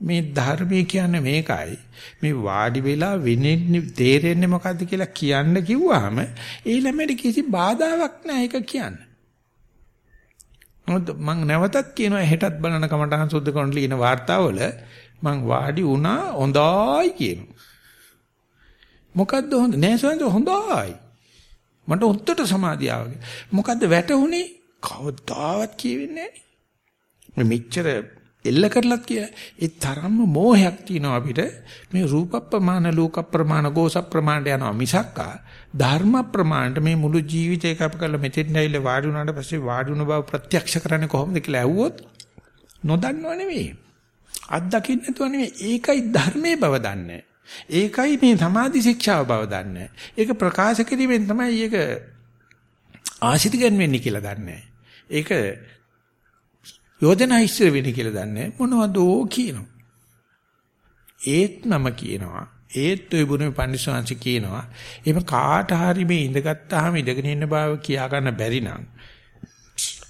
මේ ධර්මයේ කියන්නේ මේකයි. මේ වාඩි වෙලා වෙන්නේ තේරෙන්නේ මොකද්ද කියලා කියන්න කිව්වහම ඒ ළමයට කිසි බාධාවක් නැහැ ඒක කියන්න. මොකද මම නැවතත් කියනවා හෙටත් බලන කමටහන් සුද්ධ කරන ලියන වාර්තාවල මං වාඩි වුණා හොඳයි කියනවා. මොකද්ද හොඳ? නෑ සෝන්ද හොඳයි. මට උත්තර සමාධිය ආවගේ. මොකද්ද වැටුනේ? කවදාවත් කියවෙන්නේ නෑ. මෙච්චර එල්ල කරලත් කිය. ඒ තරම්ම මෝහයක් තියෙනවා අපිට මේ රූප ප්‍රමාණ, ලෝක ප්‍රමාණ, ගෝස ප්‍රමාණයට යනවා මිසක්කා ධර්ම ප්‍රමාණයට මේ මුළු ජීවිතේක අප කළ මෙතෙන් ඇවිල්ලා වාඩි වුණාට පස්සේ වාඩි වුණ බව ප්‍රත්‍යක්ෂ කරන්නේ කොහොමද කියලා ඇහුවොත් නොදන්නව නෙවෙයි. අත්දකින්න නැතුව නෙවෙයි ඒකයි ධර්මයේ බව දන්නේ. ඒකයි මේ සමාධි ශික්ෂාව බව දන්නේ. ඒක ප්‍රකාශ කිරීමෙන් තමයි ඒක ආශිත ගන්නෙන්නේ කියලා දන්නේ. ඒක යෝජනා ඉස්සර වෙන්නේ කියලා දන්නේ මොනවද ඕ කියනවා. ඒත් මම කියනවා ඒත් ඔය බුදුමේ පඬිස්සංශ කියනවා එහෙම කාට හරි මේ ඉඳගත්තාම ඉඳගෙන ඉන්න බව කියා ගන්න බැරි නම්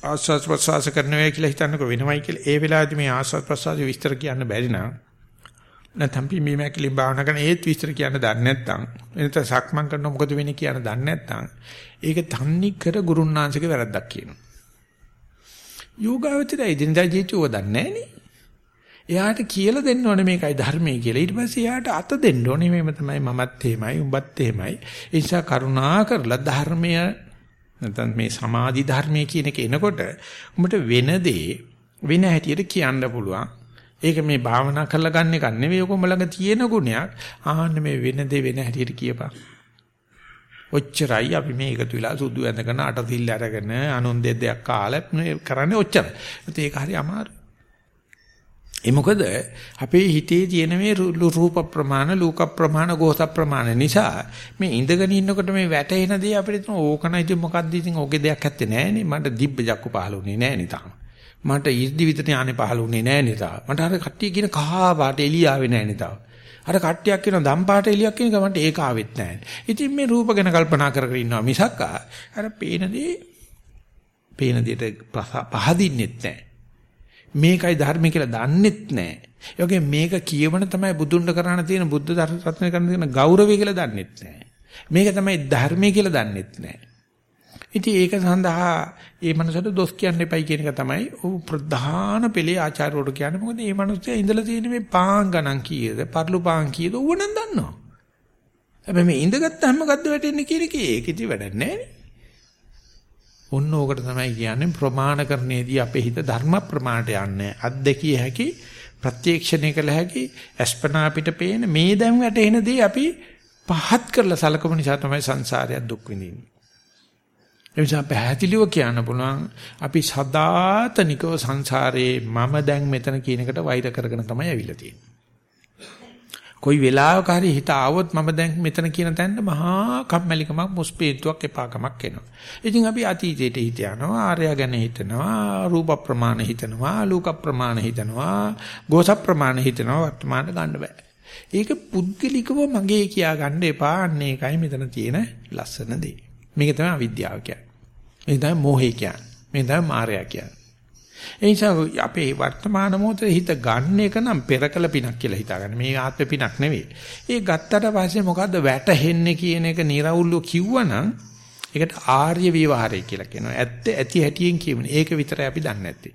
ආස්වාද ප්‍රසවාස කරනවා කියලා හිතන්නකො වෙනවයි කියලා ඒ වෙලාවේදී මේ ආස්වාද ප්‍රසවාස විස්තර කියන්න බැරි නම් නැත්නම් මේ මැකලි භාවනා කරන ඒත් විස්තර කියන්න දන්නේ නැත්නම් එනත සක්මන් කරන මොකද වෙන්නේ කියන දන්නේ නැත්නම් ඒක තන්නේ කර ගුරුන්නාංශගේ වැරද්දක් කියනවා යෝගාවචරය ඉදින්දා ජීතුව දන්නේ නැහනේ එයාට කියලා දෙන්න ඕනේ මේකයි ධර්මයේ කියලා. ඊට පස්සේ එයාට අත දෙන්න ඕනේ මේව තමයි මමත් එහෙමයි, උඹත් එහෙමයි. ඒ නිසා කරුණා කරලා ධර්මය නැත්නම් මේ සමාධි ධර්මයේ කියන එක එනකොට උඹට වෙන දේ වෙන හැටියට කියන්න පුළුවන්. ඒක මේ භාවනා කරලා ගන්න එක නෙවෙයි ඔක උඹ ළඟ තියෙන ගුණයක්. ආන්න මේ වෙන දේ වෙන හැටියට කියපන්. ඔච්චරයි අපි මේ එකතු වෙලා සුදු ඇඳගෙන අටතිල් අරගෙන අනුන් දෙයක් කාලා කරන්නේ ඔච්චර. ඒක හරි අමාරුයි. ඒ මොකද අපේ හිතේ තියෙන මේ රූප ප්‍රමාණ, ලෝක ප්‍රමාණ, ගෝස ප්‍රමාණ නිසා මේ ඉඳගෙන ඉන්නකොට මේ වැටෙන දේ අපිට තන ඕකන ඉතින් මොකද්ද ඉතින් ඕකේ දෙයක් ඇත්තේ නෑනේ. මට දිබ්බ ජක්කු පහළුනේ නෑනේ තාම. මට 이르දි විතර ඥානෙ පහළුනේ නෑනේ තාම. මට අර කට්ටිය කියන කහ පාට එළිය ආවේ නෑනේ තාම. අර කට්ටියක් කියන දම් පාට එළියක් කියන එක මට ඒක ආවෙත් නෑනේ. ඉතින් මේ රූප ගැන කල්පනා කර කර ඉන්නවා මිසක් අර පේන දේ පේන දෙයට පහදින්නෙත් නෑ. මේකයි ධර්මය කියලා දන්නෙත් නැහැ. ඒ වගේ මේක කියවන තමයි බුදුන්ට කරණ තියෙන බුද්ධ ධර්ම කරන තියෙන ගෞරවය කියලා දන්නෙත් නැහැ. මේක තමයි ධර්මය කියලා දන්නෙත් නැහැ. ඉතින් ඒක සඳහා ඒ මනසට දොස් කියන්න එපයි කියන එක තමයි ඔව් ප්‍රධාන පෙළේ ආචාර්යවරු කියන්නේ. මොකද මේ මනුස්සයා ඉඳලා තියෙන මේ පාන් ගණන් කීයද, පර්ලු පාන් කීයද ඕවනම් දන්නවා. හැබැයි මේ ඉඳගත්තාම මොකද්ද වැටෙන්නේ කියන එක ඒක ඉති වැඩක් නැහැ නේ. ඔන්න ඕකට තමයි කියන්නේ ප්‍රමාණකරණයේදී අපේ හිත ධර්ම ප්‍රමාණයට යන්නේ. අද්දකිය හැකි ප්‍රත්‍යක්ෂණය කළ හැකි අස්පනා අපිට පේන මේ දැන් වැටෙන දේ අපි පහත් කරලා සලකපු නිසා තමයි සංසාරය දුක් විඳින්නේ. ඒ නිසා පැහැදිලිව කියන්න පුළුවන් අපි සදාතනිකව සංසාරේ මම දැන් මෙතන කියන එකට වෛර කරගෙන තමයි ඇවිල්ලා තියෙන්නේ. කොයි වෙලාවක හරි හිත ආවොත් මම දැන් මෙතන කියන තැනට මහා කම්මැලිකමක් මුස්පීත්තුවක් එපාකමක් එනවා. ඉතින් අපි අතීතයට හිත යනවා, ආර්ය ගැන හිතනවා, රූප ප්‍රමාණ හිතනවා, ලෝක ප්‍රමාණ හිතනවා, ගෝස ප්‍රමාණ හිතනවා වර්තමානට ගන්න බෑ. ඒක පුද්ගලිකව මගේ කියා ගන්න එපා. අන්න ඒකයි මෙතන තියෙන ලස්සන දේ. මේක තමයි අවිද්‍යාව කියන්නේ. මේ තමයි මෝහය කියන්නේ. මේ තමයි මායя කියන්නේ. ඒ නිසා අපේ වර්තමාන මොහොතේ හිත ගන්න එක නම් පෙරකල පිනක් කියලා හිතාගන්න. මේ ආත්ම පිනක් නෙවෙයි. ඒ ගත්තට පස්සේ මොකද්ද වැටහෙන්නේ කියන එක निराවුල්ව කිව්වනම් ඒකට ආර්ය විවහාරය කියලා කියනවා. ඇත්ත ඇති හැටියෙන් කියමනේ. ඒක විතරයි අපි දන්නේ නැත්තේ.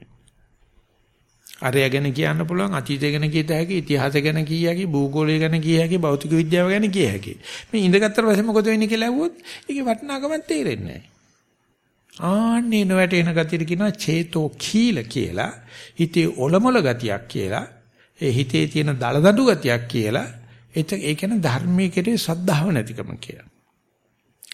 අරය ගැන කියන්න පුළුවන් අතීතය ගැන කියත හැකි ඉතිහාසය ගැන කිය හැකි භූගෝලය ගැන කිය හැකි භෞතික විද්‍යාව ගැන කිය හැකි මේ ඉඳගත්තර පස්සේ මොකද වෙන්නේ කියලා ඇහුවොත් ඒකේ වටිනාකමක් තේරෙන්නේ නැහැ ආන්නේ නොවැටෙන ගතියට කියනවා චේතෝ කීල කියලා. හිතේ ඔලොමල ගතියක් කියලා. ඒ හිතේ තියෙන දලදඬු ගතියක් කියලා. ඒක ඒ කියන්නේ ධර්මයේ කෙරේ ශ්‍රද්ධාව නැතිකම කියලා.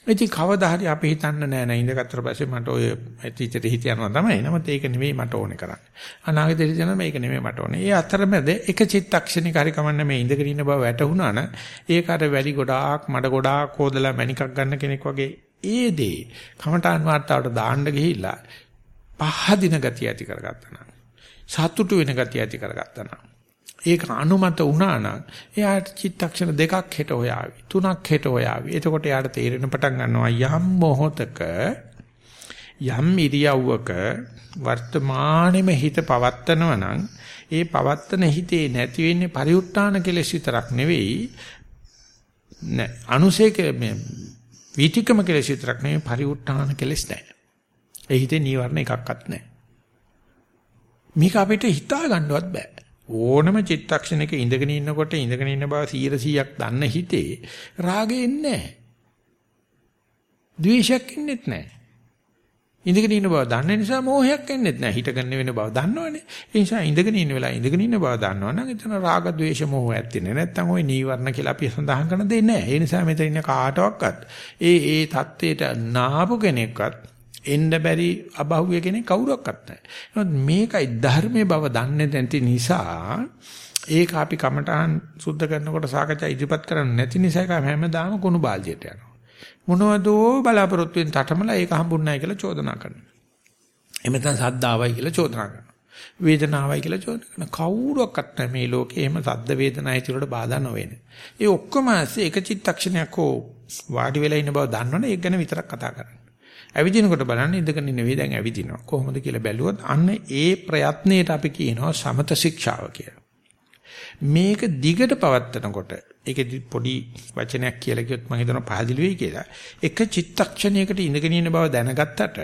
ඉතින් කවදා හරි අපි හිතන්න නෑ නෑ ඉඳගත්තර පස්සේ මට ඔය ටීචර් හිත යනවා තමයි. නමුත් ඒක නෙමෙයි මට ඕනේ කරන්නේ. අනාගතේ හිතන මේක නෙමෙයි මට ඕනේ. ඒ අතරමැද එක චිත්තක්ෂණික හරි කමන්න මේ ඉඳගෙන ඉන්න බව වැටහුණා නම් ඒක අර වැඩි ගොඩාක් මඩ ගොඩාක් හොදලා මණිකක් ගන්න කෙනෙක් වගේ ඒ දේ කමඨාන් වාර්තාවට දාන්න ගිහිල්ලා පහදින ගතිය ඇති කරගත්තා නම් සතුටු වෙන ගතිය ඇති කරගත්තා නම් ඒක අනුමත වුණා නම් එයාට චිත්තක්ෂණ දෙකක් හෙට හොයාවි තුනක් හෙට හොයාවි. එතකොට එයාට තේරෙන පටන් ගන්නවා යම් මොහොතක යම් ඉරියව්වක වර්තමානෙම හිත පවත්නවා නම් ඒ පවත්තන හිතේ නැති වෙන්නේ පරිඋත්තාන කෙලෙස් විතරක් නෙවෙයි නෑ අනුසේක මේ වීතිකම කෙලෙස් විතරක් නෙමෙයි පරිඋත්ථාන කෙලෙස් නැහැ. ඒ හිතේ නීවරණ එකක්වත් නැහැ. මේක අපිට හිතා ගන්නවත් බෑ. ඕනම චිත්තක්ෂණයක ඉඳගෙන ඉන්නකොට ඉඳගෙන ඉන්න බව 100ක් දන්න හිතේ රාගය එන්නේ නැහැ. ද්වේෂයක් එන්නේත් නැහැ. ඉඳගෙන ඉන්න බව දන්න නිසා මෝහයක් එන්නේත් නැහැ. හිටගෙන වෙන බව දන්නවනේ. ඒ නිසා ඉඳගෙන ඉන්න වෙලාව ඉඳගෙන ඉන්න බව දන්නවනම් එතන රාග ద్వේෂ මෝහ ඇත්තේ නැහැ. නැත්තම් ওই නීවරණ කියලා අපි සඳහන් කරන දෙන්නේ නැහැ. ඒ නිසා මෙතන ඉන්න කාටවත් ඒ ඒ தത്വයට නාපු කෙනෙක්වත් එන්න බැරි අබහුවේ කෙනෙක් කවුරක්වත් නැහැ. නමුත් මේකයි ධර්මයේ බව දන්නේ නැති නිසා ඒක අපි කමටහන් සුද්ධ කරනකොට සාකච්ඡා ඉදිරිපත් කරන්නේ නැති නිසා හැමදාම කුණු බාල්දියට යනවා. මොනවදෝ බලාපොරොත්තු වෙන තටමලා ඒක හම්බුන්නේ කියලා චෝදනා කරනවා. එහෙම නැත්නම් සද්දාවයි කියලා චෝදනා කරනවා. වේදනාවයි කියලා චෝදනා කරනවා. කවුරක්වත් නැහැ මේ ලෝකේ එහෙම සද්ද වේදනායි තිරට බාධා නොවෙන. ඒ ඔක්කොම ඇස්සේ එක චිත්තක්ෂණයක් හෝ වාඩි වෙලා ඉන්න බව දන්නවනේ ඒක ගැන විතරක් කතා කරන්නේ. ඇවිදිනකොට බලන්න ඉඳගෙන නෙවෙයි දැන් ඇවිදිනවා. කොහොමද කියලා බැලුවොත් අන්න ඒ ප්‍රයත්නයේට අපි කියනවා සමත ශික්ෂාව කියලා. මේක දිගට පවත්නකොට ඒකෙදි පොඩි වචනයක් කියලා කිව්වොත් මම හිතනවා පහදිලි වෙයි කියලා. එක චිත්තක්ෂණයකට ඉඳගෙන ඉන්න බව දැනගත්තට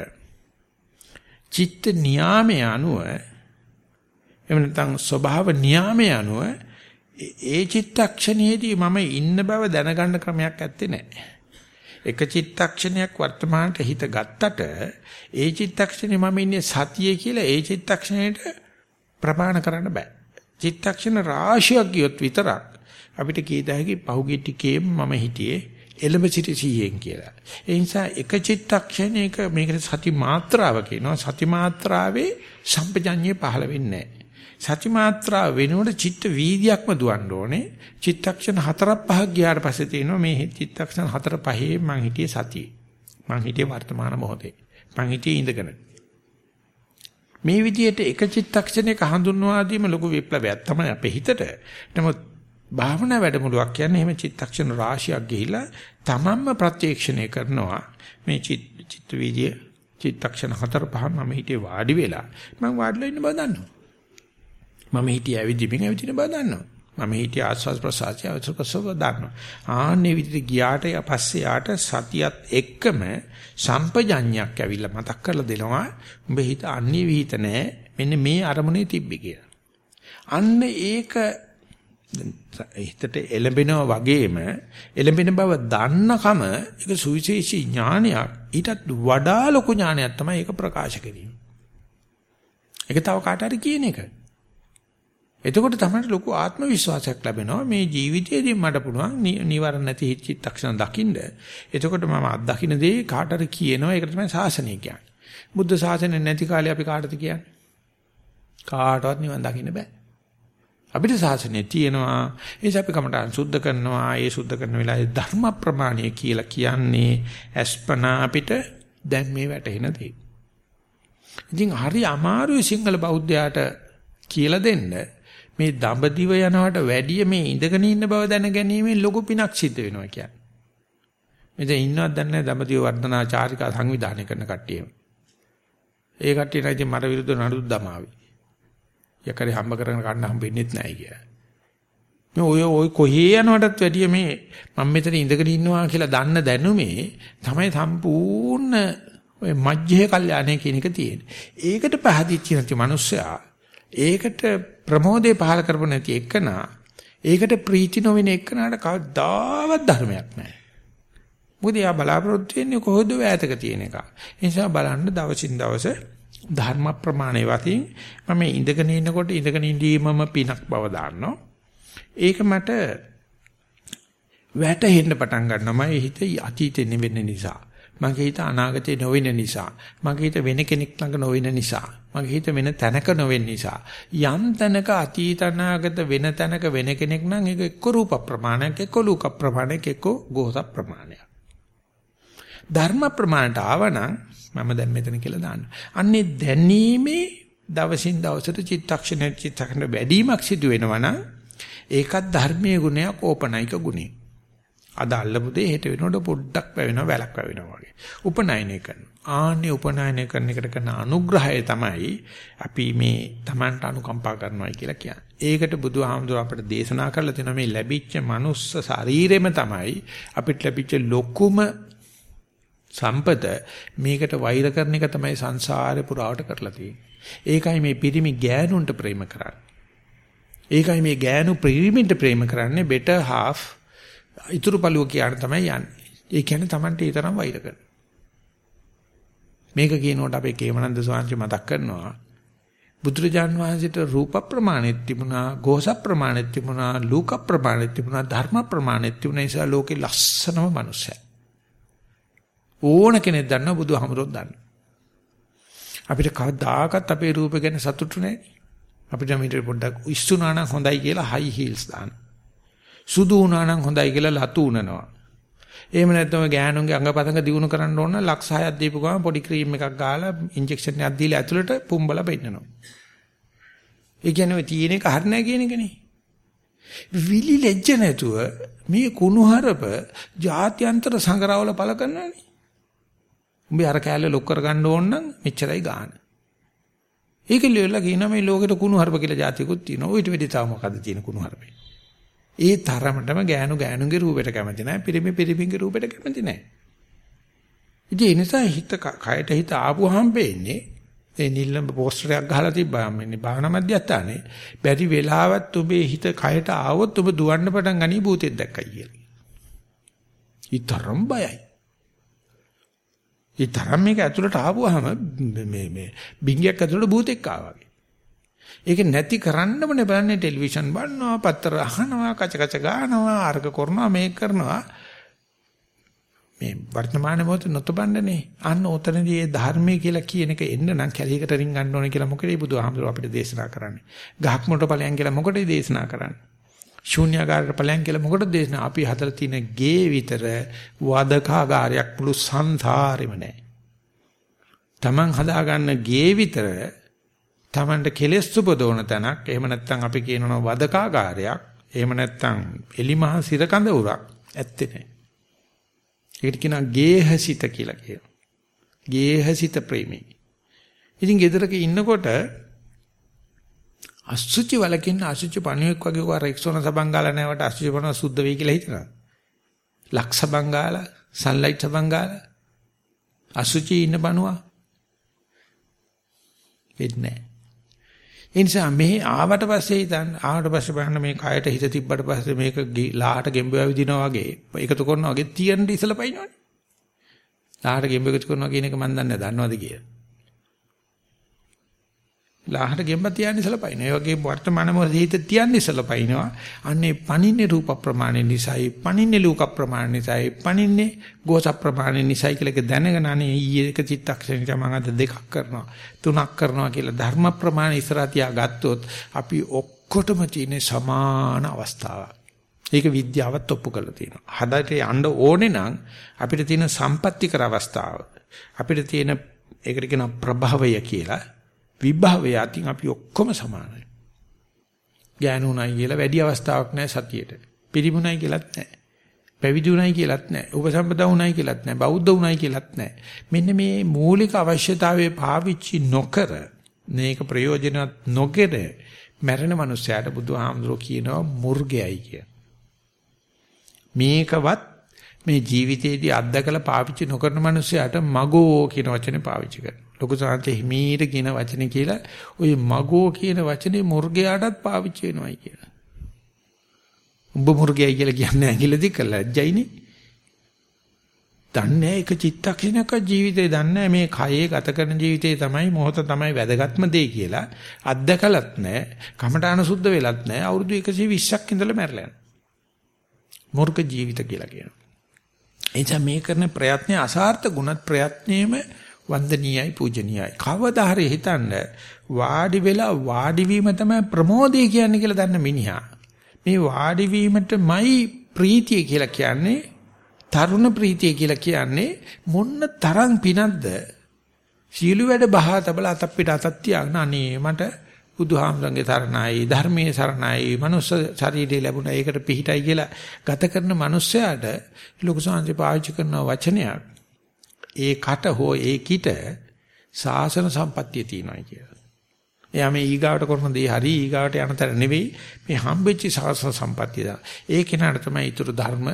චිත්ත නියාමයේ අනුව එහෙම නැත්නම් ස්වභාව නියාමයේ අනුව ඒ චිත්තක්ෂණයේදී මම ඉන්න බව දැනගන්න ක්‍රමයක් ඇත්තේ නැහැ. එක චිත්තක්ෂණයක් වර්තමානට හිත ගත්තට ඒ චිත්තක්ෂණේ මම ඉන්නේ සතියේ කියලා ඒ චිත්තක්ෂණයට ප්‍රමාණ කරන්න බෑ. චිත්තක්ෂණ රාශියක් ගියොත් විතරක් අපිට කීත හැකි පහුගිය ටිකේම මම හිටියේ එළඹ සිටි සීයෙන් කියලා. ඒ නිසා එක චිත්තක්ෂණයක මේකට සති මාත්‍රාව කියනවා. සති මාත්‍රාවේ සම්පජඤ්ඤය පහළ වෙන්නේ නැහැ. සති මාත්‍රා වෙනුවට චිත්ත වීදියක්ම දුවන්න ඕනේ. චිත්තක්ෂණ හතරක් පහක් ගියාට පස්සේ තියෙනවා මේ චිත්තක්ෂණ හතර පහේ මං හිටියේ සතියේ. මං හිටියේ වර්තමාන මොහොතේ. මං හිටියේ ඉඳගෙන. මේ විදිහට එක චිත්තක්ෂණයක හඳුන්වා දීම ලොකු විප්ලවයක් තමයි අපේ හිතට. නමුත් භාවනා වැඩමුළුවක් කියන්නේ එහෙම චිත්තක්ෂණ රාශියක් ගිහිලා තමන්ම ප්‍රත්‍යක්ෂණය කරනවා මේ චිත්ත වීදිය චිත්තක්ෂණ හතර පහ මම හිටියේ වාඩි වෙලා මම වාඩිලා ඉන්න බව දන්නවා. මම හිටිය ඇවිදින්න ඇවිදින බව දන්නවා. මම හිටිය ආස්වාද ප්‍රසආසය ආස්වාද ප්‍රසව දන්නවා. ආන්නේ විදිහට ගියාට පස්සේ යාට සතියත් එක්කම සම්පජඤ්ඤයක් ඇවිල්ලා මතක් කරලා දෙනවා. උඹ හිත අන්නේ විහිත නැහැ. මෙන්න මේ අරමුණේ තිබ්බි කියලා. අන්න ඒක හිතට එළඹෙනවා වගේම එළඹෙන බව දන්නකම ඒක සුවිශේෂී ඥානයක් ඊටත් වඩා ලොකු ඥානයක් තමයි ඒක ප්‍රකාශ කිරීම. ඒක තව කාට හරි කියන එක. එතකොට තමයි ලොකු ආත්ම විශ්වාසයක් ලැබෙනවා මේ ජීවිතයේදී මට පුළුවන් නිවරණ නැති චිත්තක්ෂණ දකින්න. එතකොට මම අත්දකින්න දේ කාටද කියනවා ඒකට තමයි ශාසනය කියන්නේ. බුද්ධ ශාසනය නැති කාලේ අපි කාටද කියන්නේ? කාටවත් නිවන් දකින්න බෑ. අපිට ශාසනය තියෙනවා ඒ නිසා අපි කමටහන් සුද්ධ කරනවා ඒ සුද්ධ කරන වෙලාවේ ධර්ම ප්‍රමාණය කියලා කියන්නේ අස්පනා අපිට දැන් මේ වැටෙන දේ. ඉතින් හරි අමාරුයි සිංහල බෞද්ධයාට කියලා දෙන්න මේ දඹදිව යනවට වැඩිය මේ ඉඳගෙන ඉන්න බව දැන ගැනීමෙන් ලොකු පිනක් සිද්ධ වෙනවා කියන්නේ. මෙතන ඉන්නවත් දන්නේ නැහැ දඹදිව වර්ධනා චාරිකා සංවිධානය කරන කට්ටිය. ඒ කට්ටියට ඉතින් මට විරුද්ධ නඩුත් දමාවි. යකරේ හම්බ කරගෙන ගන්න හම්බෙන්නෙත් නැහැ කියලා. මේ ඔය ඔය කොහේ යනවටත් වැඩිය මේ මම මෙතන ඉඳගෙන ඉන්නවා කියලා දන්න දැනුමේ තමයි සම්පූර්ණ ඔය මජ්ජේ කල්යාණේ කියන එක තියෙන්නේ. ඒකට පහදිච්ච නැති මිනිස්සයා ඒකට ප්‍රමෝදේ පහල කරපො නැති එකනා ඒකට ප්‍රීති නොවෙන එකනාට කවදාවත් ධර්මයක් නැහැ. මොකද යා බලාපොරොත්තු වෙන්නේ කොහොමද ඈතක තියෙන එක. ඒ නිසා බලන්න දවසින් දවස ධර්ම ප්‍රමාණය වතින් මම ඉඳගෙන ඉන්නකොට ඉඳගෙන ඉඳීමම පිනක් බව දාන්නවා. ඒක මට වැටෙන්න පටන් ගන්නවා මගේ හිත අතීතේ නෙවෙන්න නිසා. මගේ හිත අනාගතේ නොවෙන නිසා. මගේ හිත වෙන කෙනෙක් ළඟ නොවෙන නිසා. මගේ හිත වෙන තැනක නොවෙන නිසා. යම් තැනක අතීත අනාගත වෙන තැනක වෙන කෙනෙක් නම් ඒක එක්ක රූප ප්‍රමාණයක් එක්ක ලෝක ප්‍රමාණයක් එක්ක ගෝස ප්‍රමාණයක්. ධර්ම ප්‍රමාණයට ආවනම් මම දැන් මෙතන කියලා දාන්න. අන්නේ දැනීමේ දවසින් දවසට චිත්තක්ෂණ චිත්තක්ෂණ වැඩිමක් සිදු වෙනවා නම් ඒකත් ධර්මයේ ගුණයක් ඕපනයික ගුණයක්. අද අල්ලපු දේ හෙට වෙනකොට පොඩ්ඩක් වැවෙනවා වැලක් වැවෙනවා වගේ. උපනයනය කරනවා. ආන්නේ උපනයනය කරන එකට කරන අනුග්‍රහය තමයි අපි මේ Tamanට අනුකම්පා කරනවායි කියලා කියන්නේ. ඒකට බුදුහාමුදුර අපට දේශනා කරලා තියෙනවා මේ ලැබිච්ච මනුස්ස ශරීරෙම තමයි අපිට ලැබිච්ච ලොකුම සම්පත මේකට වෛර කරන එක තමයි සංසාරේ පුරාවට කරලා තියෙන්නේ. ඒකයි මේ පිරිමි ගෑනුන්ට ප්‍රේම කරන්නේ. ඒකයි මේ ගෑනු පිරිමින්ට ප්‍රේම කරන්නේ better half ඉතුරු පළුව කියන තමයි යන්නේ. ඒ කියන්නේ Tamante ඒ තරම් වෛර කරන. මේක කියනකොට අපේ කේමනන්ද ස්වාමීන් මතක් කරනවා බුදුරජාන් වහන්සේට රූප ප්‍රමාණෙත් තිබුණා, ගෝස ප්‍රමාණෙත් තිබුණා, ලෝක ප්‍රමාණෙත් තිබුණා, ධර්ම ප්‍රමාණෙත් තිබුණා. නිසා ලෝකේ ලස්සනම මනුස්සයා. ඕන කෙනෙක් දන්නවා බුදුහමරොත් දන්නවා. අපිට කවදාකවත් අපේ රූප ගැන සතුටු නැහැ. අපිට මීටර පොඩ්ඩක් ඉස්සුනා නම් හොඳයි කියලා හයි හීල්ස් දාන්න. සුදු වුණා නම් හොඳයි කියලා ලතු උනනවා. එහෙම නැත්නම් ගෑනුන්ගේ අංගපතංග දිනු කරන්න ඕන ලක්ෂ 6ක් දීපු ගමන් පොඩි ක්‍රීම් එකක් ගාලා ඉන්ජෙක්ෂන් එකක් දීලා ඇතුළට පුම්බලා පෙන්නනවා. ඒ කියන්නේ ඔය තියෙන එක හරිය නැහැ කියන එකනේ. විලි ලැජ්ජ නැතුව මේ කුණුහරප ජාත්‍යන්තර සංගරවල පළ කරනවානේ. උඹේ අර කෑල්ල ලොක් කරගන්න ඕන නම් මෙච්චරයි ගාන. ඒක ලියලා කියනවා මේ ලෝකෙට කුණුහරප කියලා જાතියකුත් තියෙනවා. ඔය ඊට වෙඩි තව මොකද්ද තියෙන කුණුහරපේ? ඒ තරමටම ගෑනු ගෑනුගේ රූපෙට කැමති නැහැ. පිරිමි පිරිමිගේ රූපෙට කැමති නැහැ. ඉතින් ඒ නිසා හිත කයට හිත ආපුවාම වෙන්නේ ඒ නිල්ලම් පෝස්ටරයක් ගහලා තිබ්බාම ඉන්නේ භාවනා මධ්‍යස්ථානේ. බැරි වෙලාවත් ඔබේ හිත කයට ආවොත් ඔබ දුවන්න පටන් ගනී භූතෙක් දැක්කයි කියලා. ඊතරම් බයයි. ඊතරම් මේක ඇතුළට ආපුවාම මේ මේ බින්ගයක් ඇතුළට භූතෙක් ආවා වගේ. ඒක නැති කරන්නම නෙබන්නේ ටෙලිවිෂන් බලනවා, පත්‍ර අහනවා, කච කච ගන්නවා, අර්ග කරනවා, මේක කරනවා. මේ වර්තමාන මොහොත නොතබන්නනේ. අන්න උතනදී ඒ ධර්මයේ කියලා කියන එක එන්න නම් කැලීකට රින් ගන්න ඕනේ කියලා මොකද බුදුහාමුදුරුවෝ අපිට දේශනා කරන්නේ. ගහක් මොට ඵලයන් කියලා මොකටද දේශනා කරන්නේ? ශූන්‍යාකාරයට ඵලයන් කියලා මොකටද දේශනා? අපි හදලා තියෙන ගේ විතර වදකාගාරයක් මුළු සංසාරෙම නැහැ. Taman හදාගන්න ගේ විතර Tamanට කෙලෙස් සුබදෝන තැනක් එහෙම නැත්නම් අපි කියනවා වදකාගාරයක් එහෙම නැත්නම් එලිමහා සිරකඳ උරක් ඇත්තේ නැහැ. ඒකට කියනවා ගේහසිත කියලා කියනවා. ගේහසිත ප්‍රේමී. ඉතින් ගෙදරක ඉන්නකොට අසුචි වලකින් අසුචි පණුවෙක් වගේ වර එක්සෝන සබංගාල නැවට අසුචි පණුව සුද්ධ වෙයි කියලා හිතනවා. ලක්ෂ බංගාල, සන්ලයිට් සබංගාල අසුචි ඉන්න පණුව වෙන්නේ නැහැ. ඒ නිසා මෙහි ආවට පස්සේ හිතන්න ආවට පස්සේ බලන්න මේ කයට හිත තිබ්බට පස්සේ මේක ලාහට ගෙම්බව විදිනවා වගේ එකතු කරනවා වගේ තියන්න ඉසලා පයින්නවනේ. ලාහට ගෙම්බ එකතු කරනවා කියන එක මම දන්නේ දන්නවද කියලා. ලාහට ගෙම්බ තියන්න ඉසලා පයින්න. ඒ වගේ වර්තමාන මොහොතේ හිත තියන්න ඉසලා පයින්නවා. අන්නේ පණින්නේ රූප ප්‍රමාණය නිසායි, පණින්නේ ලෝක ප්‍රමාණය නිසායි, පණින්නේ ගෝස ප්‍රමාණය නිසායි කියලා එක දැනගෙන අනේ ඊයේ එක චිත්තක්ෂණයක මම අද දෙකක් කරනවා, තුනක් කරනවා කියලා ධර්ම ප්‍රමාණය ඉස්සරහ තියාගත්තොත් අපි ඔක්කොටම තියෙන සමාන අවස්ථාවක්. ඒක විද්‍යාවත් ඔප්පු කරලා තියෙනවා. හදට යන්න ඕනේ නම් අපිට තියෙන සම්පත්‍ති කර අවස්ථාව. අපිට තියෙන ඒකට කියන ප්‍රභවය කියලා විභවය අතින් අපි ඔක්කොම සමානයි. ගෑනුණයි කියලා වැඩි අවස්ථාවක් නැහැ සතියේට. පිරිමුණයි කියලාත් නැහැ. පැවිදුණයි කියලාත් නැහැ. උපසම්පදා වුණයි කියලාත් නැහැ. බෞද්ධ වුණයි කියලාත් නැහැ. මෙන්න මේ මූලික අවශ්‍යතාවයේ පාවිච්චි නොකර මේක ප්‍රයෝජනවත් නොකර මැරෙන මනුස්සයාට බුදුහාමුදුරෝ කියනවා මුර්ගයයි කිය. මේකවත් මේ ජීවිතේදී අත්දකලා පාවිච්චි නොකරන මනුස්සයාට මගෝ කියන වචනේ පාවිච්චි කරනවා. ලොකු සාන්ත හිමීට කියන වචනේ කියලා ওই මගෝ කියන වචනේ මුර්ගයාටත් පාවිච්චි වෙනවයි කියලා. උඹ මුර්ගයයි කියලා කියන්නේ ඇඟිලි කළා ලැජ්ජයිනේ. දන්නේ එක චිත්තක්ෂණයක ජීවිතේ දන්නේ මේ කයේ ගත කරන ජීවිතේ තමයි මොහොත තමයි වැදගත්ම දේ කියලා අත්දකලත් නැහැ. කමඨාන සුද්ධ වෙලත් නැහැ. අවුරුදු 120ක් ඉඳලා මැරලා යනවා. මූර්ඛ ජීවිත කියලා කියනවා. එනිසා මේ කරන ප්‍රයත්නයේ අසාර්ථ ගුණත් ප්‍රයත්නයේම වන්දනීයයි පූජනීයයි. කවදා හරි හිතන්න වාඩි වෙලා වාඩි වීම තමයි ප්‍රමෝදය කියන්නේ කියලා දන්න මිනිහා. මේ වාඩි වීමටමයි ප්‍රීතිය කියලා කියන්නේ තරුණ ප්‍රීතිය කියලා කියන්නේ මොන්න තරම් පිනක්ද සීළු වැඩ බහා තබලා අතක් පිට අතක් තියාගෙන අනේ මට බුදුහාමරංගේ සරණයි ධර්මයේ සරණයි මනුස්ස ශරීරය ලැබුණා ඒකට පිහිටයි කියලා ගත කරන මිනිස්සයාට ලොකු සංසි පාවිච්චි කරන වචනයක් ඒ කට හෝ ඒ කිට සාසන සම්පත්තිය තියෙනවා කියලා. එයා මේ ඊගාවට කරන දේ හරි ඊගාවට යනතර නෙවෙයි මේ හම්බෙච්ච සාසන සම්පත්තිය. ඒ කෙනාට තමයි ඊතුරු ධර්ම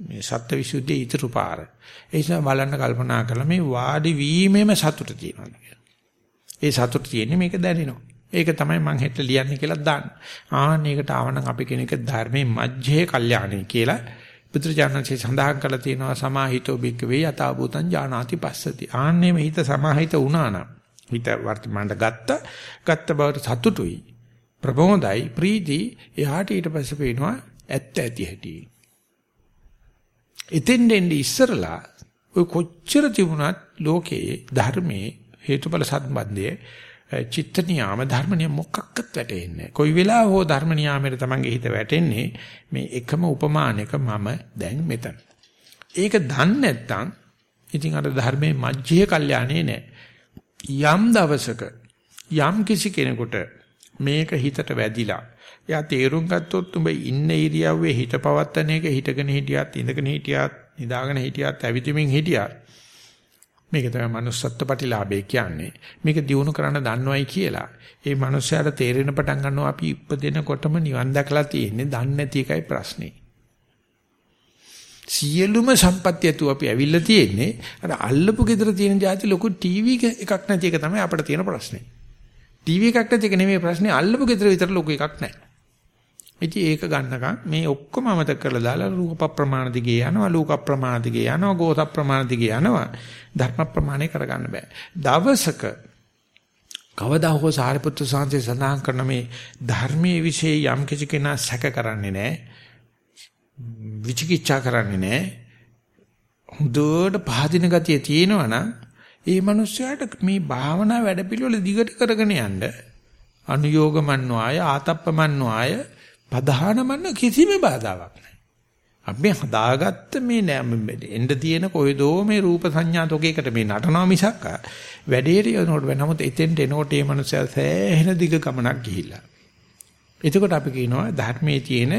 මේ සත්‍යවිසුද්ධිය ඊතුරු පාර. ඒ නිසා බලන්න කල්පනා කරලා මේ වාඩි වීමෙම සතුට තියෙනවා ඒ සතුට තියෙන්නේ මේක දැනෙනවා. ඒක තමයි මං හෙට ලියන්නේ කියලා දාන්න. ආන්න ඒකට ආවනම් අපි කෙනෙක් ධර්මයේ මජ්ජේ කල්යාණේ කියලා බුදුරජාණන්සේ සඳහන් කරලා තියෙනවා සමාහිතෝ බික්කවේ යථාභූතං ඥානාති පස්සති. ආන්නේ මේ හිත සමාහිත වුණා නම් හිත වර්තමානට ගත්ත ගත්ත බවට සතුටුයි. ප්‍රබෝධයි ප්‍රීති එහාට ඊට පස්සේ පේනවා ඇත්ත ඇති හැටි. එතෙන් දෙන්නේ ඉස්සරලා ඔය කොච්චර තිබුණත් ලෝකයේ ධර්මයේ හේතුඵල සම්බන්ධයේ චිත්ත නියාම ධර්ම නියම මොකක්වත් වැටෙන්නේ කොයි වෙලාව හෝ ධර්ම නියාමයට තමන්ගේ හිත වැටෙන්නේ මේ එකම උපමානයක මම දැන් මෙතන. ඒක දන්නේ නැත්නම් ඉතින් අර ධර්මයේ මජ්ජේ කල්යාණේ නැහැ. යම් දවසක යම් කිසි කෙනෙකුට මේක හිතට වැදිලා එයා තේරුම් ගත්තොත් උඹ ඉන්න ඉරියව්වේ හිත පවත්තන එක හිටගෙන හිටියත් ඉඳගෙන හිටියත් නිදාගෙන හිටියත් ඇවිදිමින් හිටියත් මේක තමයි manussත්ත්ව ප්‍රතිලාභය කියන්නේ. මේක දිනු කරන්න දන්නවයි කියලා. ඒ මනුස්සයාට තේරෙන පටන් ගන්නවා අපි ඉපදෙනකොටම නිවන් දැකලා තියෙන්නේ දන්නේ නැති එකයි ප්‍රශ්නේ. සියලුම සම්පත්‍ය තු අපි ඇවිල්ලා තියෙන්නේ අර අල්ලපු ගෙදර තියෙන જાති ලොකු ටීවී එකක් නැති එක තමයි අපිට තියෙන ප්‍රශ්නේ. ටීවී එකක් නැති එක නෙමෙයි ප්‍රශ්නේ අල්ලපු ගෙදර විතර ලොකු එකක් නැහැ. ඉතින් ඒක ගන්නකම් මේ ඔක්කොම අමතක කරලා දාලා රූප ප්‍රමාණ දිගේ යනවා ලෝක ප්‍රමාණ දිගේ යනවා ගෝත ප්‍රමාණ දිගේ යනවා ධර්ම ප්‍රමාණය කරගන්න බෑ. දවසක කවදා හෝ සාරිපුත්‍ර සාන්තේ සඳහන් කරන මේ ධර්මයේ વિશે යම් කිසි කෙනා සැක කරන්නේ නැහැ. විචිකිච්ඡා කරන්නේ නැහැ. හුදුවට පහදින ගතිය තියෙනවා නම් ඒ මිනිස්යාට මේ භාවනා වැඩ පිළිවෙල දිගට කරගෙන යන්න අනුയോഗමන්නෝ ආය ආතප්පමන්නෝ ආය පධානමන්න කිසිම බාධාවක් නැහැ. අපි හදාගත්ත මේ එන්න තියෙන කොයිදෝ මේ රූප සංඥා තෝකයකට මේ නටනවා මිසක් වැඩේට යනකොට වෙනමුත් එතෙන්ට එනකොට මේ මනුස්සයා සෑහෙන දිග ගමනක් ගිහිල්ලා. එතකොට අපි කියනවා ධර්මයේ තියෙන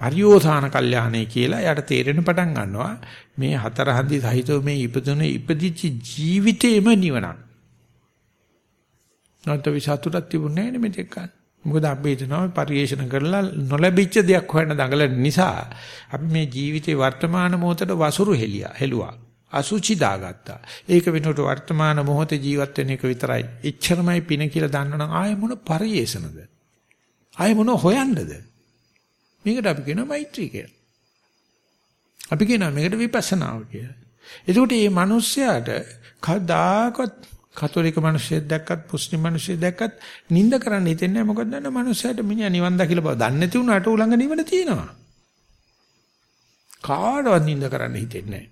පරියෝසాన කල්යාණේ කියලා යාට තේරෙන පටන් ගන්නවා මේ හතර හන්දි සහිතව මේ ඉපදුන ඉපදිච්ච ජීවිතේම නිවනක්. නැත්නම් විසතුටක් තිබුණේ නැහැ නේ මෙතෙක් ගන්න. මොකද අපි හිතනවා පරිේශන කරලා නොලැබිච්ච දෙයක් හොයන්න දඟලන නිසා අපි මේ ජීවිතේ වර්තමාන මොහොතට වසුරු හෙලියා හෙළුවා. අසුචි දාගත්තා. ඒක වෙනුවට වර්තමාන මොහොතේ ජීවත් වෙන එක විතරයි. එච්චරමයි පින කියලා දන්නවනම් ආයෙ මොන පරිේශනද? ආයෙ මොන හොයන්නද? මේකට අපි කියනවා මෛත්‍රී කියලා. අපි කියනවා මේකට විපස්සනාව කියලා. එතකොට මේ මිනිස්යාට කවදාකවත් කතෝලික මිනිස්සෙක් දැක්කත් මුස්ලිම් මිනිස්සෙක් දැක්කත් නිඳ කරන්න හිතෙන්නේ මොකද දන්න මිනිස්සයාට මිනිහා නිවන් දකිලා බව දන්නේ නැති වුණාට උලංග නිවන තියෙනවා. කාටවත් නිඳ කරන්න හිතෙන්නේ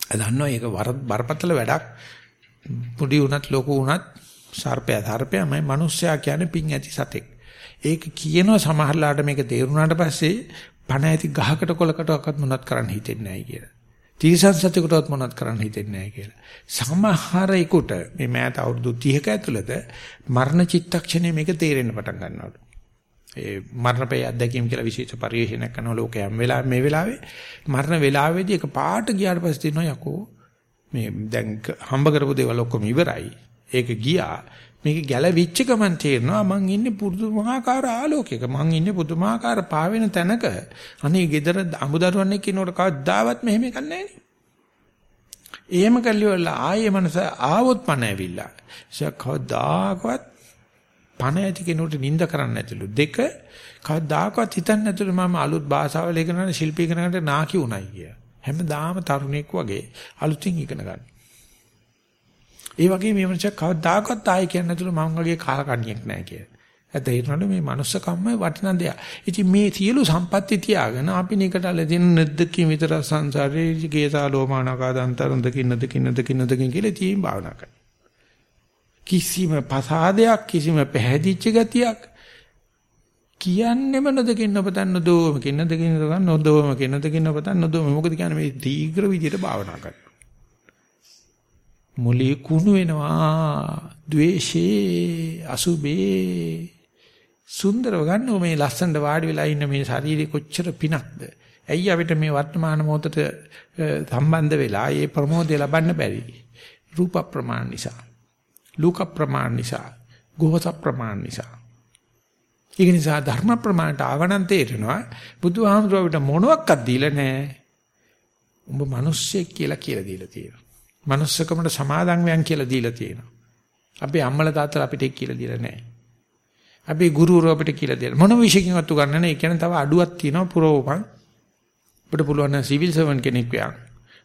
නැහැ. දන්නවා ඒක බරපතල වැඩක්. පුඩි වුණත් ලොකු වුණත් සර්පයා සර්පයාමයි මිනිස්සයා කියන්නේ පිං ඇති සතෙක්. ඒක කියනවා සමහරලාට මේක තේරුණාට පස්සේ පණ ඇති ගහකට කොලකටවත් මොනවත් කරන්න හිතෙන්නේ නැහැ කියලා. තිරිසන් සතෙකුටවත් මොනවත් කරන්න හිතෙන්නේ නැහැ කියලා. සමහරෙකුට මේ මෑත අවුරුදු 30ක ඇතුළත මරණ චිත්තක්ෂණය මේක තේරෙන්න පටන් ගන්නවලු. ඒ මරණපේ අත්දැකීම් කියලා විශේෂ පරිශීලනයක් කරන ලෝකයන් වෙලා මේ වෙලාවේ මරණ වෙලාවේදී එක පාට ගියාට පස්සේ තියෙනවා යකෝ මේ දැන් හම්බ කරපු දේවල් ඔක්කොම ඉවරයි. ඒක ගියා. මේක ගැලවිච්ච ගමන් තේරෙනවා මං ඉන්නේ පුදුමාකාර ආලෝකයක. මං ඉන්නේ පුදුමාකාර පාවෙන තැනක. අනේ gedara අමුදරුවන් එක්ක ඉන්නකොට කවදාවත් මෙහෙම එකක් නැහැ එහෙම කල්ලිවල ආයේ මනස ආවොත් පණ ඇවිල්ලා. ඒක කවදාකවත් පණ ඇති කෙනෙකුට නිඳ කරන්න නැතිලු දෙක කවදාකවත් හිතන්නේ නැතිලු මම අලුත් භාෂාවල ඉගෙන ගන්න ශිල්පී ඉගෙන ගන්නට නාකි උණයි කිය. හැමදාම තරුණෙක් වගේ අලුතින් ඉගෙන ගන්න. ඒ වගේ මේ මනුස්සයා කවදාකවත් ආයෙ කියන්නේ නැතුළු මම වගේ කාලකන්ණියෙක් නැහැ කියලා. ඇතේරනවලු මේ මනුස්ස කම්ම වටිනා දෙයක්. ඉතින් මේ සියලු සම්පatti තියාගෙන අපි නිකට අලදින නැද්දකින් විතර සංසාරේ ගේසා ලෝමානකා දන්තරන් දකින්න දකින්න දකින්න දකින්න කියලා තියෙන භාවනා කරනවා. කිසිම පසාදයක් කිසිම පැහැදිච්ච ගතියක් කියන්නෙම නොදකින්න ඔබතන් නොදෝම කින්න දකින්න දකන් නොදෝම කින්න දකින්න ඔබතන් නොදෝම මොකද කියන්නේ මේ දීඝ්‍ර විදියට භාවනා කරනවා මුලී කුණු වෙනවා. ද්වේෂේ අසුබේ. සුන්දරව ගන්න මේ ලස්සනට වාඩි වෙලා ඉන්න මේ ශරීරේ කොච්චර පිනක්ද? ඇයි අපිට මේ වර්තමාන මොහොතට සම්බන්ධ වෙලා මේ ප්‍රමෝදය ලබන්න බැරි? රූප ප්‍රමාණ නිසා ලෝක ප්‍රමාණ නිසා ගෝස ප්‍රමාණ නිසා. ඒක නිසා ධර්ම ප්‍රමාණයට ආවනම් තේරෙනවා බුදුහාමුදුරුවෝ අපිට මොනවත් දීලා නැහැ. උඹ මිනිස්සෙක් කියලා කියලා දීලා තියෙනවා. Manussකමට සමාදන් වෙන් කියලා දීලා තියෙනවා. අපේ අම්මලා තාත්තලා අපිට ඒක කියලා දීලා නැහැ. අපේ ගුරුවරු අපිට කියලා දෙන්න මොන විශේෂකින්වත් උගන්නන්නේ නැහැ. ඒ කියන්නේ තව අඩුවක් තියෙනවා පුරවපන්. අපිට පුළුවන් නම් සිවිල් සර්වන් කෙනෙක් වෙන්න.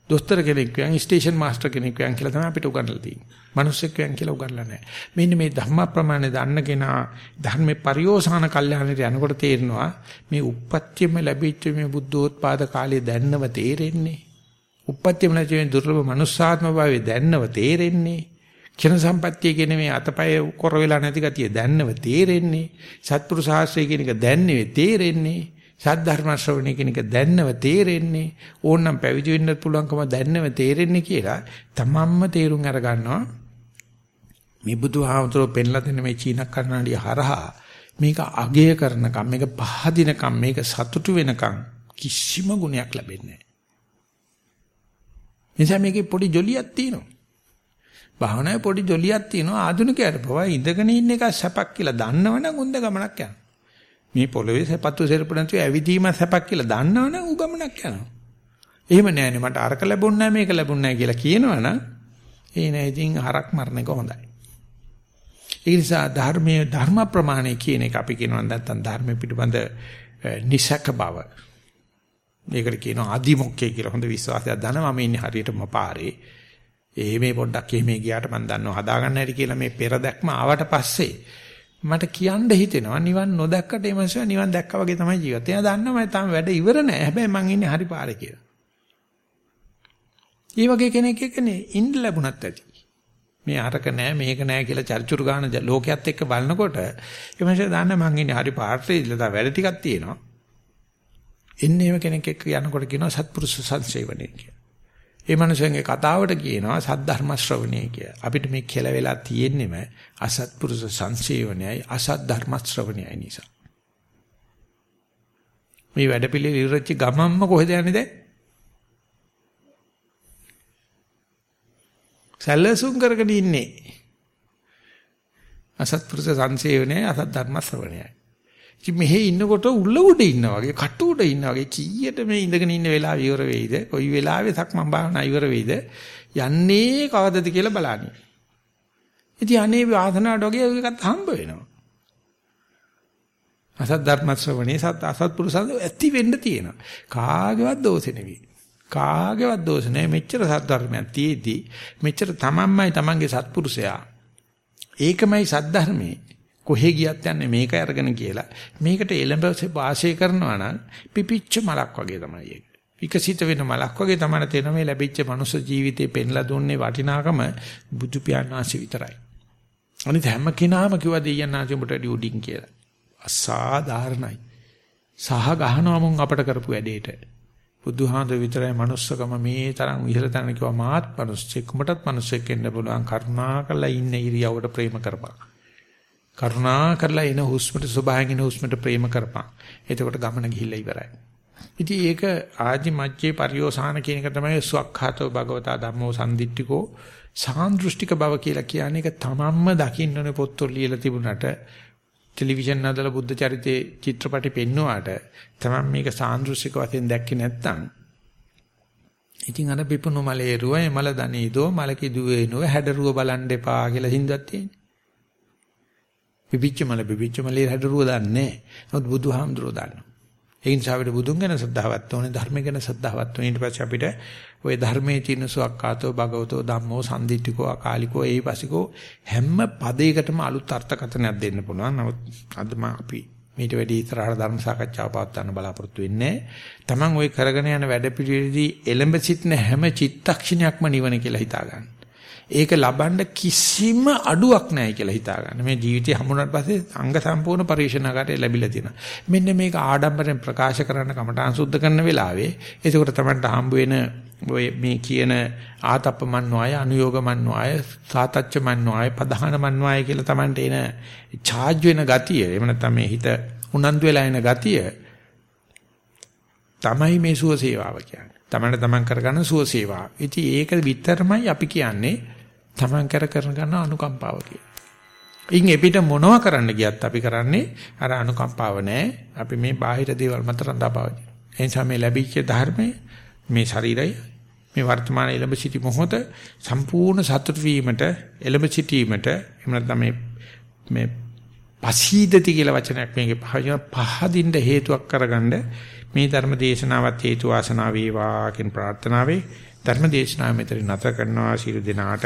දොස්තර කෙනෙක් වෙන්න, ස්ටේෂන් මාස්ටර් කෙනෙක් වෙන්න කියලා තමයි අපිට උගන්වලා තියෙන්නේ. මිනිස්සෙක් වෙන්න කියලා උගන්වලා නැහැ. මෙන්න මේ ධර්ම ප්‍රමාණය දන්න කෙනා ධර්මේ පරිෝසాన කල්යාණයට යනකොට තේරෙනවා මේ උප්පත්තියම ලැබිච්ච මේ බුද්ධෝත්පාද කාලයේ දැන්නව තේරෙන්නේ. උප්පත්තියම නැති වෙන දුර්ලභ මනුස්සාත්ම භාවයේ දැන්නව තේරෙන්නේ. ක්ෂණ සම්පත්තිය කියන මේ අතපය කොර වෙලා නැති ගතිය දැන්නව තේරෙන්නේ. සත්පුරුෂ ශාස්ත්‍රය කියන එක දැන්නේ තේරෙන්නේ. සද්ධර්ම ශ්‍රවණය කියන එක දැන්නව තේරෙන්නේ. ඕනනම් පැවිදි වෙන්නත් පුළුවන්කම දැන්නව තේරෙන්නේ කියලා තමන්ම තේරුම් අර ගන්නවා. මේ බුදුහාමුදුරුවෝ පෙන්ලා දෙන මේ චීන කර්ණාඩිය හරහා මේක අගය කරනකම් මේක පහදිනකම් මේක සතුටු වෙනකම් කිසිම ගුණයක් ලැබෙන්නේ නිසා මේකේ පොඩි ජොලියක් තියෙනවා. භාවනාවේ පොඩි ජොලියක් තියෙනවා ආධුනිකයට පවා ඉඳගෙන ඉන්න එක සැපක් කියලා දන්නවනම් උන්ද ගමනක් යනවා. මේ පොළවේ සැපත්තු සෙරපු නැතුව ඇවිදීම සැපක් කියලා දන්නවනම් ඌ ගමනක් යනවා. එහෙම නෑනේ මට අරක ලැබුණ නෑ මේක ලැබුණ නෑ කියලා කියනවනම් ඒ නෑ ඉතින් හරක් මරණ එක හොඳයි. ඒ නිසා ධර්මයේ ධර්ම ප්‍රමාණය කියන එක අපි කියනවා නැත්නම් ධර්ම පිටබඳ නිසක බව මේකට කියනවා අදිමොක්කේ කියලා හොඳ විශ්වාසයක් දනවා මම ඉන්නේ හරියටම පාරේ. ඒ මේ පොඩ්ඩක් එහෙම ගියාට මම දන්නවා හදාගන්න හැටි කියලා මේ පෙර දැක්ම ආවට පස්සේ මට කියන්න හිතෙනවා නිවන් නොදැක්කට ඒ මනුස්සයා නිවන් දැක්කා වගේ තමයි ජීවත්. එයා දන්නවා මම තාම වැඩ ඉවර නෑ. හැබැයි මං ඉන්නේ හරි පාරේ කියලා. ඒ වගේ කෙනෙක් එක්කනේ ඉන්න ලැබුණත් ඇති. මේ අරක නෑ මේක නෑ කියලා චර්චුරු ගාන ලෝකයක් එක්ක බලනකොට ඒ මනුස්සයා දන්නා මං ඉන්නේ හරි පාරේ ඉඳලා වැඩ ටිකක් තියෙනවා. එන්නේ එහෙම කෙනෙක් එක්ක යනකොට කියනවා සත්පුරුෂ සංසේවණය කියලා. ඒ මනුස්සයන්ගේ කතාවට කියනවා සද්ධර්ම ශ්‍රවණය කියලා. අපිට මේ කෙල වෙලා තියෙන්නෙම අසත්පුරුෂ සංසේවණයයි අසත් ධර්ම ශ්‍රවණයයි නිසා. මේ වැඩපිළිවෙල ඉවරච්ච ගමම්ම කොහෙද යන්නේ දැන්? සැලසුම් කරගෙන ඉන්නේ. අසත්පුරුෂ සංසේවණයයි අසත් ධර්ම ශ්‍රවණයයි. ඉතින් මෙහෙ ඉන්නකොට උල්ල උඩ ඉන්නා වගේ, කට උඩ ඉන්නා වගේ කීයට මේ ඉඳගෙන ඉන්න වෙලාව ඉවර වෙයිද? කොයි වෙලාවෙ සක්මන් භාවනා ඉවර වෙයිද? යන්නේ කවදද කියලා බලන්නේ. ඉතින් අනේ වාසනාවට වගේ එකත් හම්බ වෙනවා. අසත් ධර්ම ශ්‍රවණේ සත් අසත්පුරුෂයන් ඇති වෙන්න තියෙනවා. කාගේවත් දෝෂෙ නෙවෙයි. කාගේවත් දෝෂ නැහැ. මෙච්චර සත් ධර්මයක් තියේදී මෙච්චර තමන්මයි තමන්ගේ සත්පුරුෂයා. ඒකමයි සත් ධර්මයේ. කොහෙ ගියත් යන්නේ මේකයි අරගෙන කියලා. මේකට එළඹ වාසය කරනවා නම් පිපිච්ච මලක් වගේ තමයි ඒක. විකසිත වෙන මලක් වගේ තමයි තේරෙන මේ ලැබිච්ච මනුෂ්‍ය ජීවිතේ පෙන්ලා දුන්නේ වටිනාකම බුදු පියාණන්සේ විතරයි. අනිත් හැම කෙනාම කිව්වා දෙයයන්ාන්සේ උඹට ඩියුඩින් කියලා. අසාධාරණයි. සහ ගහනවා මුන් අපට කරපු වැඩේට. බුදුහාඳ විතරයි manussකම මේ තරම් ඉහළ තැන කිව්වා මාත් මිනිස්සෙක් උඹටත් මිනිස්සෙක් වෙන්න පුළුවන් කරුණා කරලා ඉන්න ඉරියවට ප්‍රේම කරපන්. කරුණා කරලා එන හුස්මට සබහාගෙන එන හුස්මට ප්‍රේම කරපන්. එතකොට ගමන ගිහිල්ලා ඉවරයි. ඉතින් ඒක ආදි මජ්ජේ පරියෝසాన කියන එක තමයි සුවක්ඛාතෝ භගවතා ධම්මෝ සම්දිට්ඨිකෝ සාන්දෘෂ්ටික බව කියලා කියන්නේ ඒක තමන්ම දකින්න ඕනේ පොත්වල ලියලා තිබුණාට ටෙලිවිෂන් නදලා බුද්ධ චරිතේ චිත්‍රපටි පෙන්නුවාට තමන් මේක සාන්දෘෂ්ටික වශයෙන් දැක්කේ නැත්නම් ඉතින් අර පිපුණු මලේ රුව එමල දනීදෝ මලකි දුවේ නුව හැඩරුව බලන් දෙපා කියලා හින්දක් තියෙන්නේ. පිපිච්ච මල පිපිච්ච මලේ හැඩරුව දන්නේ නැහැ. නමුත් බුදුහාමුදුරුවෝ දන්නවා. ඒ නිසා අපිට බුදුන් ගැන ශ්‍රද්ධාවක් ඕනේ ධර්ම ගැන ශ්‍රද්ධාවක් ඕනේ ඊට පස්සේ අපිට ওই ධර්මයේ තියෙන සුවක්කාතෝ භගවතෝ ධම්මෝ සම්දිත්තිකෝ අකාලිකෝ ඒපසිකෝ හැම පදයකටම අලුත් අර්ථකථනයක් දෙන්න පුළුවන් නමුත් අද අපි මීට වැඩි ඉතරහට ධර්ම සාකච්ඡාව පවත්වන්න බලාපොරොත්තු වෙන්නේ තමන් ওই කරගෙන යන වැඩපිළිවෙලදී එළඹ සිටින හැම චිත්තක්ෂණයක්ම නිවන කියලා හිතා ගන්න. ඒක ලබන්න කිසිම අඩුවක් නැහැ කියලා හිතා ගන්න. මේ ජීවිතය හම්බුනාට පස්සේ අංග සම්පූර්ණ පරිශනාකාරය ලැබිලා තියෙනවා. මෙන්න මේක ආඩම්බරෙන් ප්‍රකාශ කරන්න කමඨාන් සුද්ධ කරන වෙලාවේ එතකොට තමයි හම්බ වෙන ඔය මේ කියන ආතප්පමන්්වාය අනුയോഗමන්්වාය සාතච්චමන්්වාය පධානමන්්වාය කියලා Tamanට එන charge වෙන ගතිය එහෙම නැත්නම් මේ හිත උනන්දු වෙලා එන ගතිය තමයි මේ සුව සේවාව කියන්නේ. තමන්ට තමන් කරගන්න සුව සේවාව. ඉතින් ඒක විතරමයි අපි කියන්නේ තමන් කර කරන ගන්න අනුකම්පාව කියලා. ඉන් එපිට මොනවා කරන්න ගියත් අපි කරන්නේ අර අනුකම්පාව නැහැ. අපි මේ බාහිර දේවල් මත රඳාපවතින. ඒ නිසා මේ ලැබිච්ච ධර්මයේ මේ ශරීරය මේ වර්තමාන එළඹ සිටි මොහොත සම්පූර්ණ සතුට වීමට එළඹ සිටීමට එහෙම නැත්නම් මේ මේ පසීදති කියලා වචනයක් මේකේ පහදින්න හේතුවක් කරගන්න මේ ධර්ම දේශනාවත් හේතු වාසනා වේවා කියන ප්‍රාර්ථනාවේ ධර්ම දේශනාව මෙතන නැත කරනවා ශිරු දිනාට